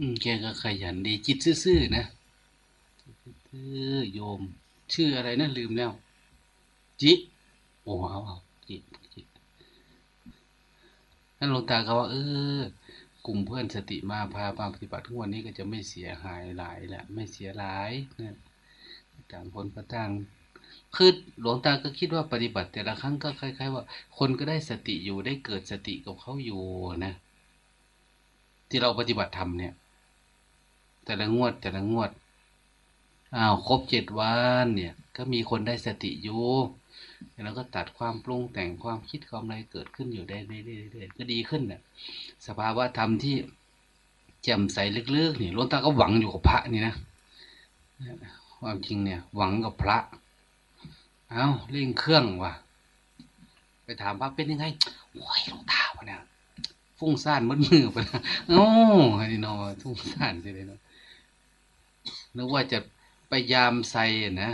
อืมแกก็ขยันดี จิตซื่อๆนะซื่อโยม ชื่ออะไรนะลืมแล้ว จิโอ้เอาเอาจิจินั่นหลวงตาก็ว่า เออ กลุ่มเพื่อนสติมาพามาปฏิบัติทุกวันนี้ก็จะไม่เสียหายหลายแหละ ไม่เสียหลายนะต่างคนก็ต่างคือหลวงตาก็คิดว่าปฏิบัติ แต่ละครั้งก็คล้ายๆ ว่า คนก็ได้สติอยู่ได้เกิดสติกับเขาอยู่นะ ที่เราปฏิบัติธรรมเนี่ย แต่ละงวดแต่ละงวดอ้าวครบเจ็ดวันเนี่ย ก็มีคนได้สติอยู่แล้วก็ตัดความปรุงแต่งความคิดความอะไรเกิดขึ้นอยู่ได้เรื่อยๆก็ดีขึ้นน่ะสภาวะธรรมที่แจ่มใสลึกๆนี่หลวงตาก็หวังอยู่กับพระนี่นะความจริงเนี่ย หวังกับพระ เอาเร่งเครื่องว่ะ ไปถามพระเป็นยังไงโอ้ยหลวงตาวะเนี่ยฟุ้งซ่านมืดมือไปนะโอ้อันนี้เนอฟุ้งซ่านใช่ไหมเนาะ นึกว่าจะไปยามไซอะนะ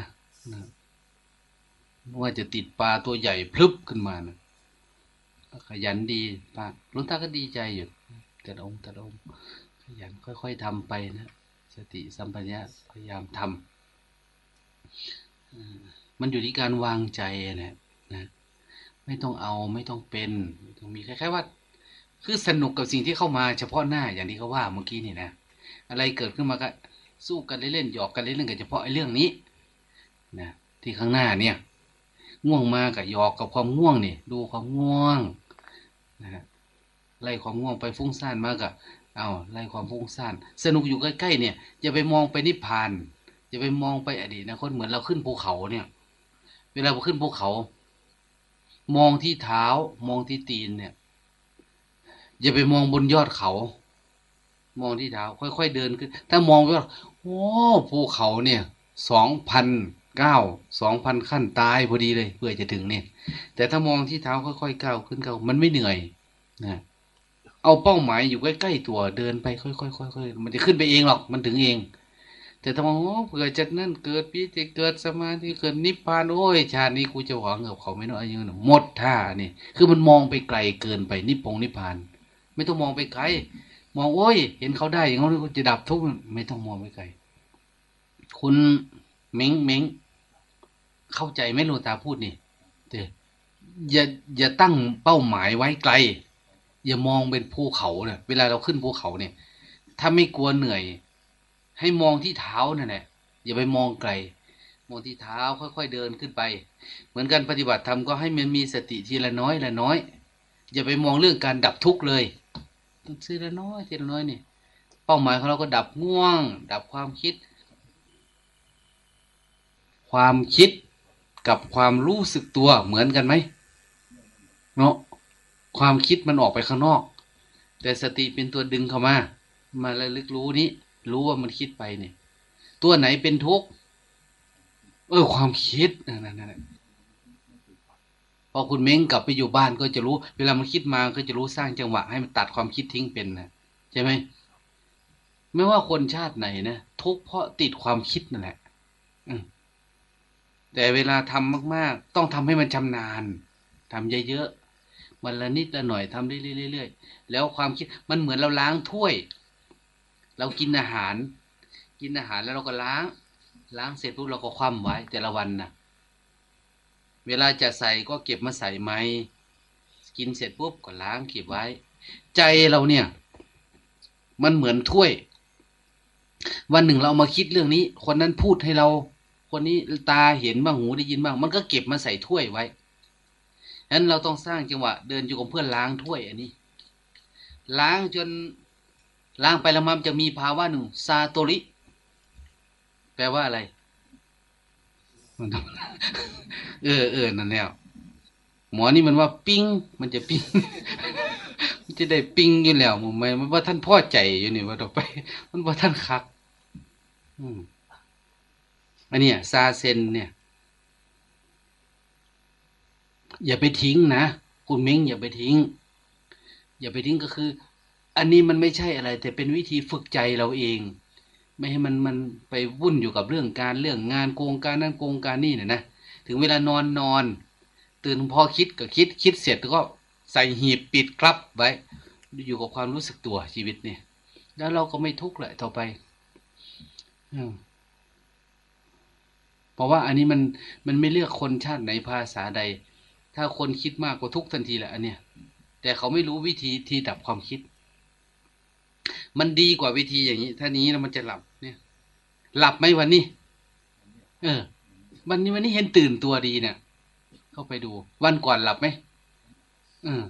นึกว่าจะติดปลาตัวใหญ่พลึบขึ้นมานะขยันดีปากลุงตาก็ดีใจอยู่แต่องค์แต่องค์ขยันค่อย ๆทำไปนะ สติสัมปชัญญะพยายามทำมันอยู่ที่การวางใจนะนะ ไม่ต้องเอาไม่ต้องเป็นไม่ต้องมีคล้ายๆว่า คือสนุกกับสิ่งที่เข้ามาเฉพาะหน้าอย่างที่เขาว่าเมื่อกี้นี่นะ อะไรเกิดขึ้นมาก็ สู้กันเล่นๆหยอกกันเล่นๆกับเฉพาะไอ้เรื่องนี้นะที่ข้างหน้าเนี่ยง่วงมากับหยอกกับความง่วงนี่ดูความง่วงนะฮะไล่ความง่วงไปฟุ้งซ่านมากอะเอาไล่ความฟุ้งซ่านสนุกอยู่ใกล้ๆเนี่ยอย่าไปมองไปนิพพานอย่าไปมองไปอดีตนะคนเหมือนเราขึ้นภูเขาเนี่ย เวลาเราขึ้นภูเขา มองที่เท้ามองที่ตีนเนี่ย อย่าไปมองบนยอดเขา มองที่เท้าค่อย ๆ เดินขึ้น ถ้ามองไปว่าโอ้ภูเขาเนี่ยสองพันเก้าสองพันขั้นตายพอดีเลยเพื่อจะถึงเนี่ย แต่ถ้ามองที่เท้าค่อยๆก้าวขึ้นก้าวมันไม่เหนื่อยนะเอาเป้าหมายอยู่ใกล้ๆตัวเดินไปค่อยๆค่อยๆมันจะขึ้นไปเองหรอกมันถึงเอง แต่ถ้ามองโอ้เผื่อจะนั่นเกิดปีติเกิดสมาธิเกิดนิพพานโอ้ยชาตินี้กูจะหวังกับเขาไม่น้อยยังหมดท่านี่คือมันมองไปไกลเกินไปนิพพงนิพพาน ไม่ต้องมองไปไกล มองโอ้ย เห็นเขาได้อย่างนั้นก็จะดับทุกข์ไม่ต้องมองไปไกลคุณเม้งเม้งเข้าใจไหมหลวงตาพูดนี่เดี๋ยวอย่าอย่าตั้งเป้าหมายไว้ไกล อย่ามองเป็นภูเขาเนี่ยเวลาเราขึ้นภูเขาเนี่ย ถ้าไม่กลัวเหนื่อย ให้มองที่เท้านั่นแหละอย่าไปมองไกล มองที่เท้าค่อยๆเดินขึ้นไป เหมือนกันปฏิบัติธรรมก็ให้มันมีสติทีละน้อยละน้อย อย่าไปมองเรื่องการดับทุกข์เลย ต้องทีละน้อยทีละน้อยนี่ เป้าหมายของเราก็ดับง่วง ดับความคิด ความคิดกับความรู้สึกตัวเหมือนกันไหมเนาะความคิดมันออกไปข้างนอก แต่สติเป็นตัวดึงเข้ามา มาระลึกรู้นี้ รู้ว่ามันคิดไปเนี่ยตัวไหนเป็นทุกข์เออความคิดนั่นนั่นนั่น อคุณเม้งกลับไปอยู่บ้านก็จะรู้ เวลามันคิดมาก็จะรู้สร้างจังหวะให้มันตัดความคิดทิ้งเป็นนะใช่ไหมไม่ว่าคนชาติไหนนะทุกเพราะติดความคิดนั่นแหละแต่เวลาทำมาก ๆ ต้องทำให้มันชำนาญทำเยอะๆวันละนิดละหน่อยทำเรื่อยๆแล้วความคิดมันเหมือนเราล้างถ้วย เรากินอาหาร กินอาหารแล้วเราก็ล้าง ล้างเสร็จปุ๊บเราก็คว่ำไว้แต่ละวันน่ะ เวลาจะใส่ก็เก็บมาใส่ไหมกินเสร็จปุ๊บก็ล้างเก็บไว้ ใจเราเนี่ย มันเหมือนถ้วย วันหนึ่งเราเอามาคิดเรื่องนี้ คนนั้นพูดให้เรา คนนี้ตาเห็นบ้างหูได้ยินบ้าง มันก็เก็บมาใส่ถ้วยไว้ฉะนั้นเราต้องสร้างจังหวะ เดินอยู่กับเพื่อนล้างถ้วยอันนี้ ล้างจนล้างไปแล้วมันจะมีภาวะหนึ่งซาโตริ แปลว่าอะไร เออเออนั่นแหละหมอนี่มันว่าปิ้งมันจะปิ้งมันจะได้ปิ้งอยู่แล้วมึงไม่มันว่าท่านพ่อใจอยู่นี่ว่าต่อไป มันว่าท่านคัก อืมอันนี้ซาเซนเนี่ย อย่าไปทิ้งนะคุณเม้งอย่าไปทิ้ง อย่าไปทิ้งก็คือ อันนี้มันไม่ใช่อะไร แต่เป็นวิธีฝึกใจเราเอง ไม่ให้มันมันไปวุ่นอยู่กับเรื่องการเรื่องงานโกงการนั่นโกงการนี่เนี่ยนะถึงเวลานอนนอน ตื่นพอคิดก็คิดคิดเสร็จก็ใส่หีบปิดครับไว้ อยู่กับความรู้สึกตัวชีวิตเนี่ย แล้วเราก็ไม่ทุกข์เลยต่อไปเพราะว่าอันนี้มันมันไม่เลือกคนชาติไหนภาษาใด ถ้าคนคิดมากก็ทุกข์ทันทีแหละอันเนี้ยแต่เขาไม่รู้วิธีที่ดับความคิด มันดีกว่าวิธีอย่างนี้ ถ้านี้แล้วมันจะหลับ หลับไหมวันนี้ เออ วันนี้วันนี้เห็นตื่นตัวดีเนี่ย เข้าไปดู วันก่อนหลับไหมเออ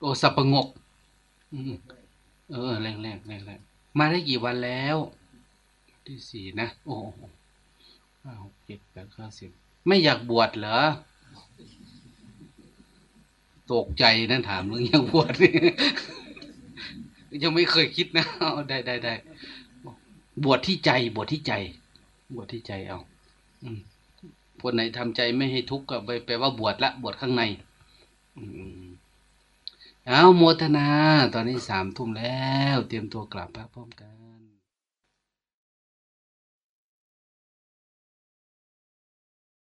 โอ้สัปหงก เออแรงแรงแรงแรงมาได้กี่วันแล้ว ที่สี่นะ โอ้โหห้าหกเจ็ดแปดเก้าสิบไม่อยากบวชเหรอ ตกใจนั่นถามเรื่องอยากบวชนี่ยังไม่เคยคิดนะได้ได้ได้ บวชที่ใจ บวชที่ใจ บวชที่ใจเอา อืมคนไหนทำใจไม่ให้ทุกข์ก็ไปแปลว่าบวชละ บวชข้างใน อืมเอาโมทนา ตอนนี้สามทุ่มแล้ว เตรียมตัวกลับพระพร้อมกัน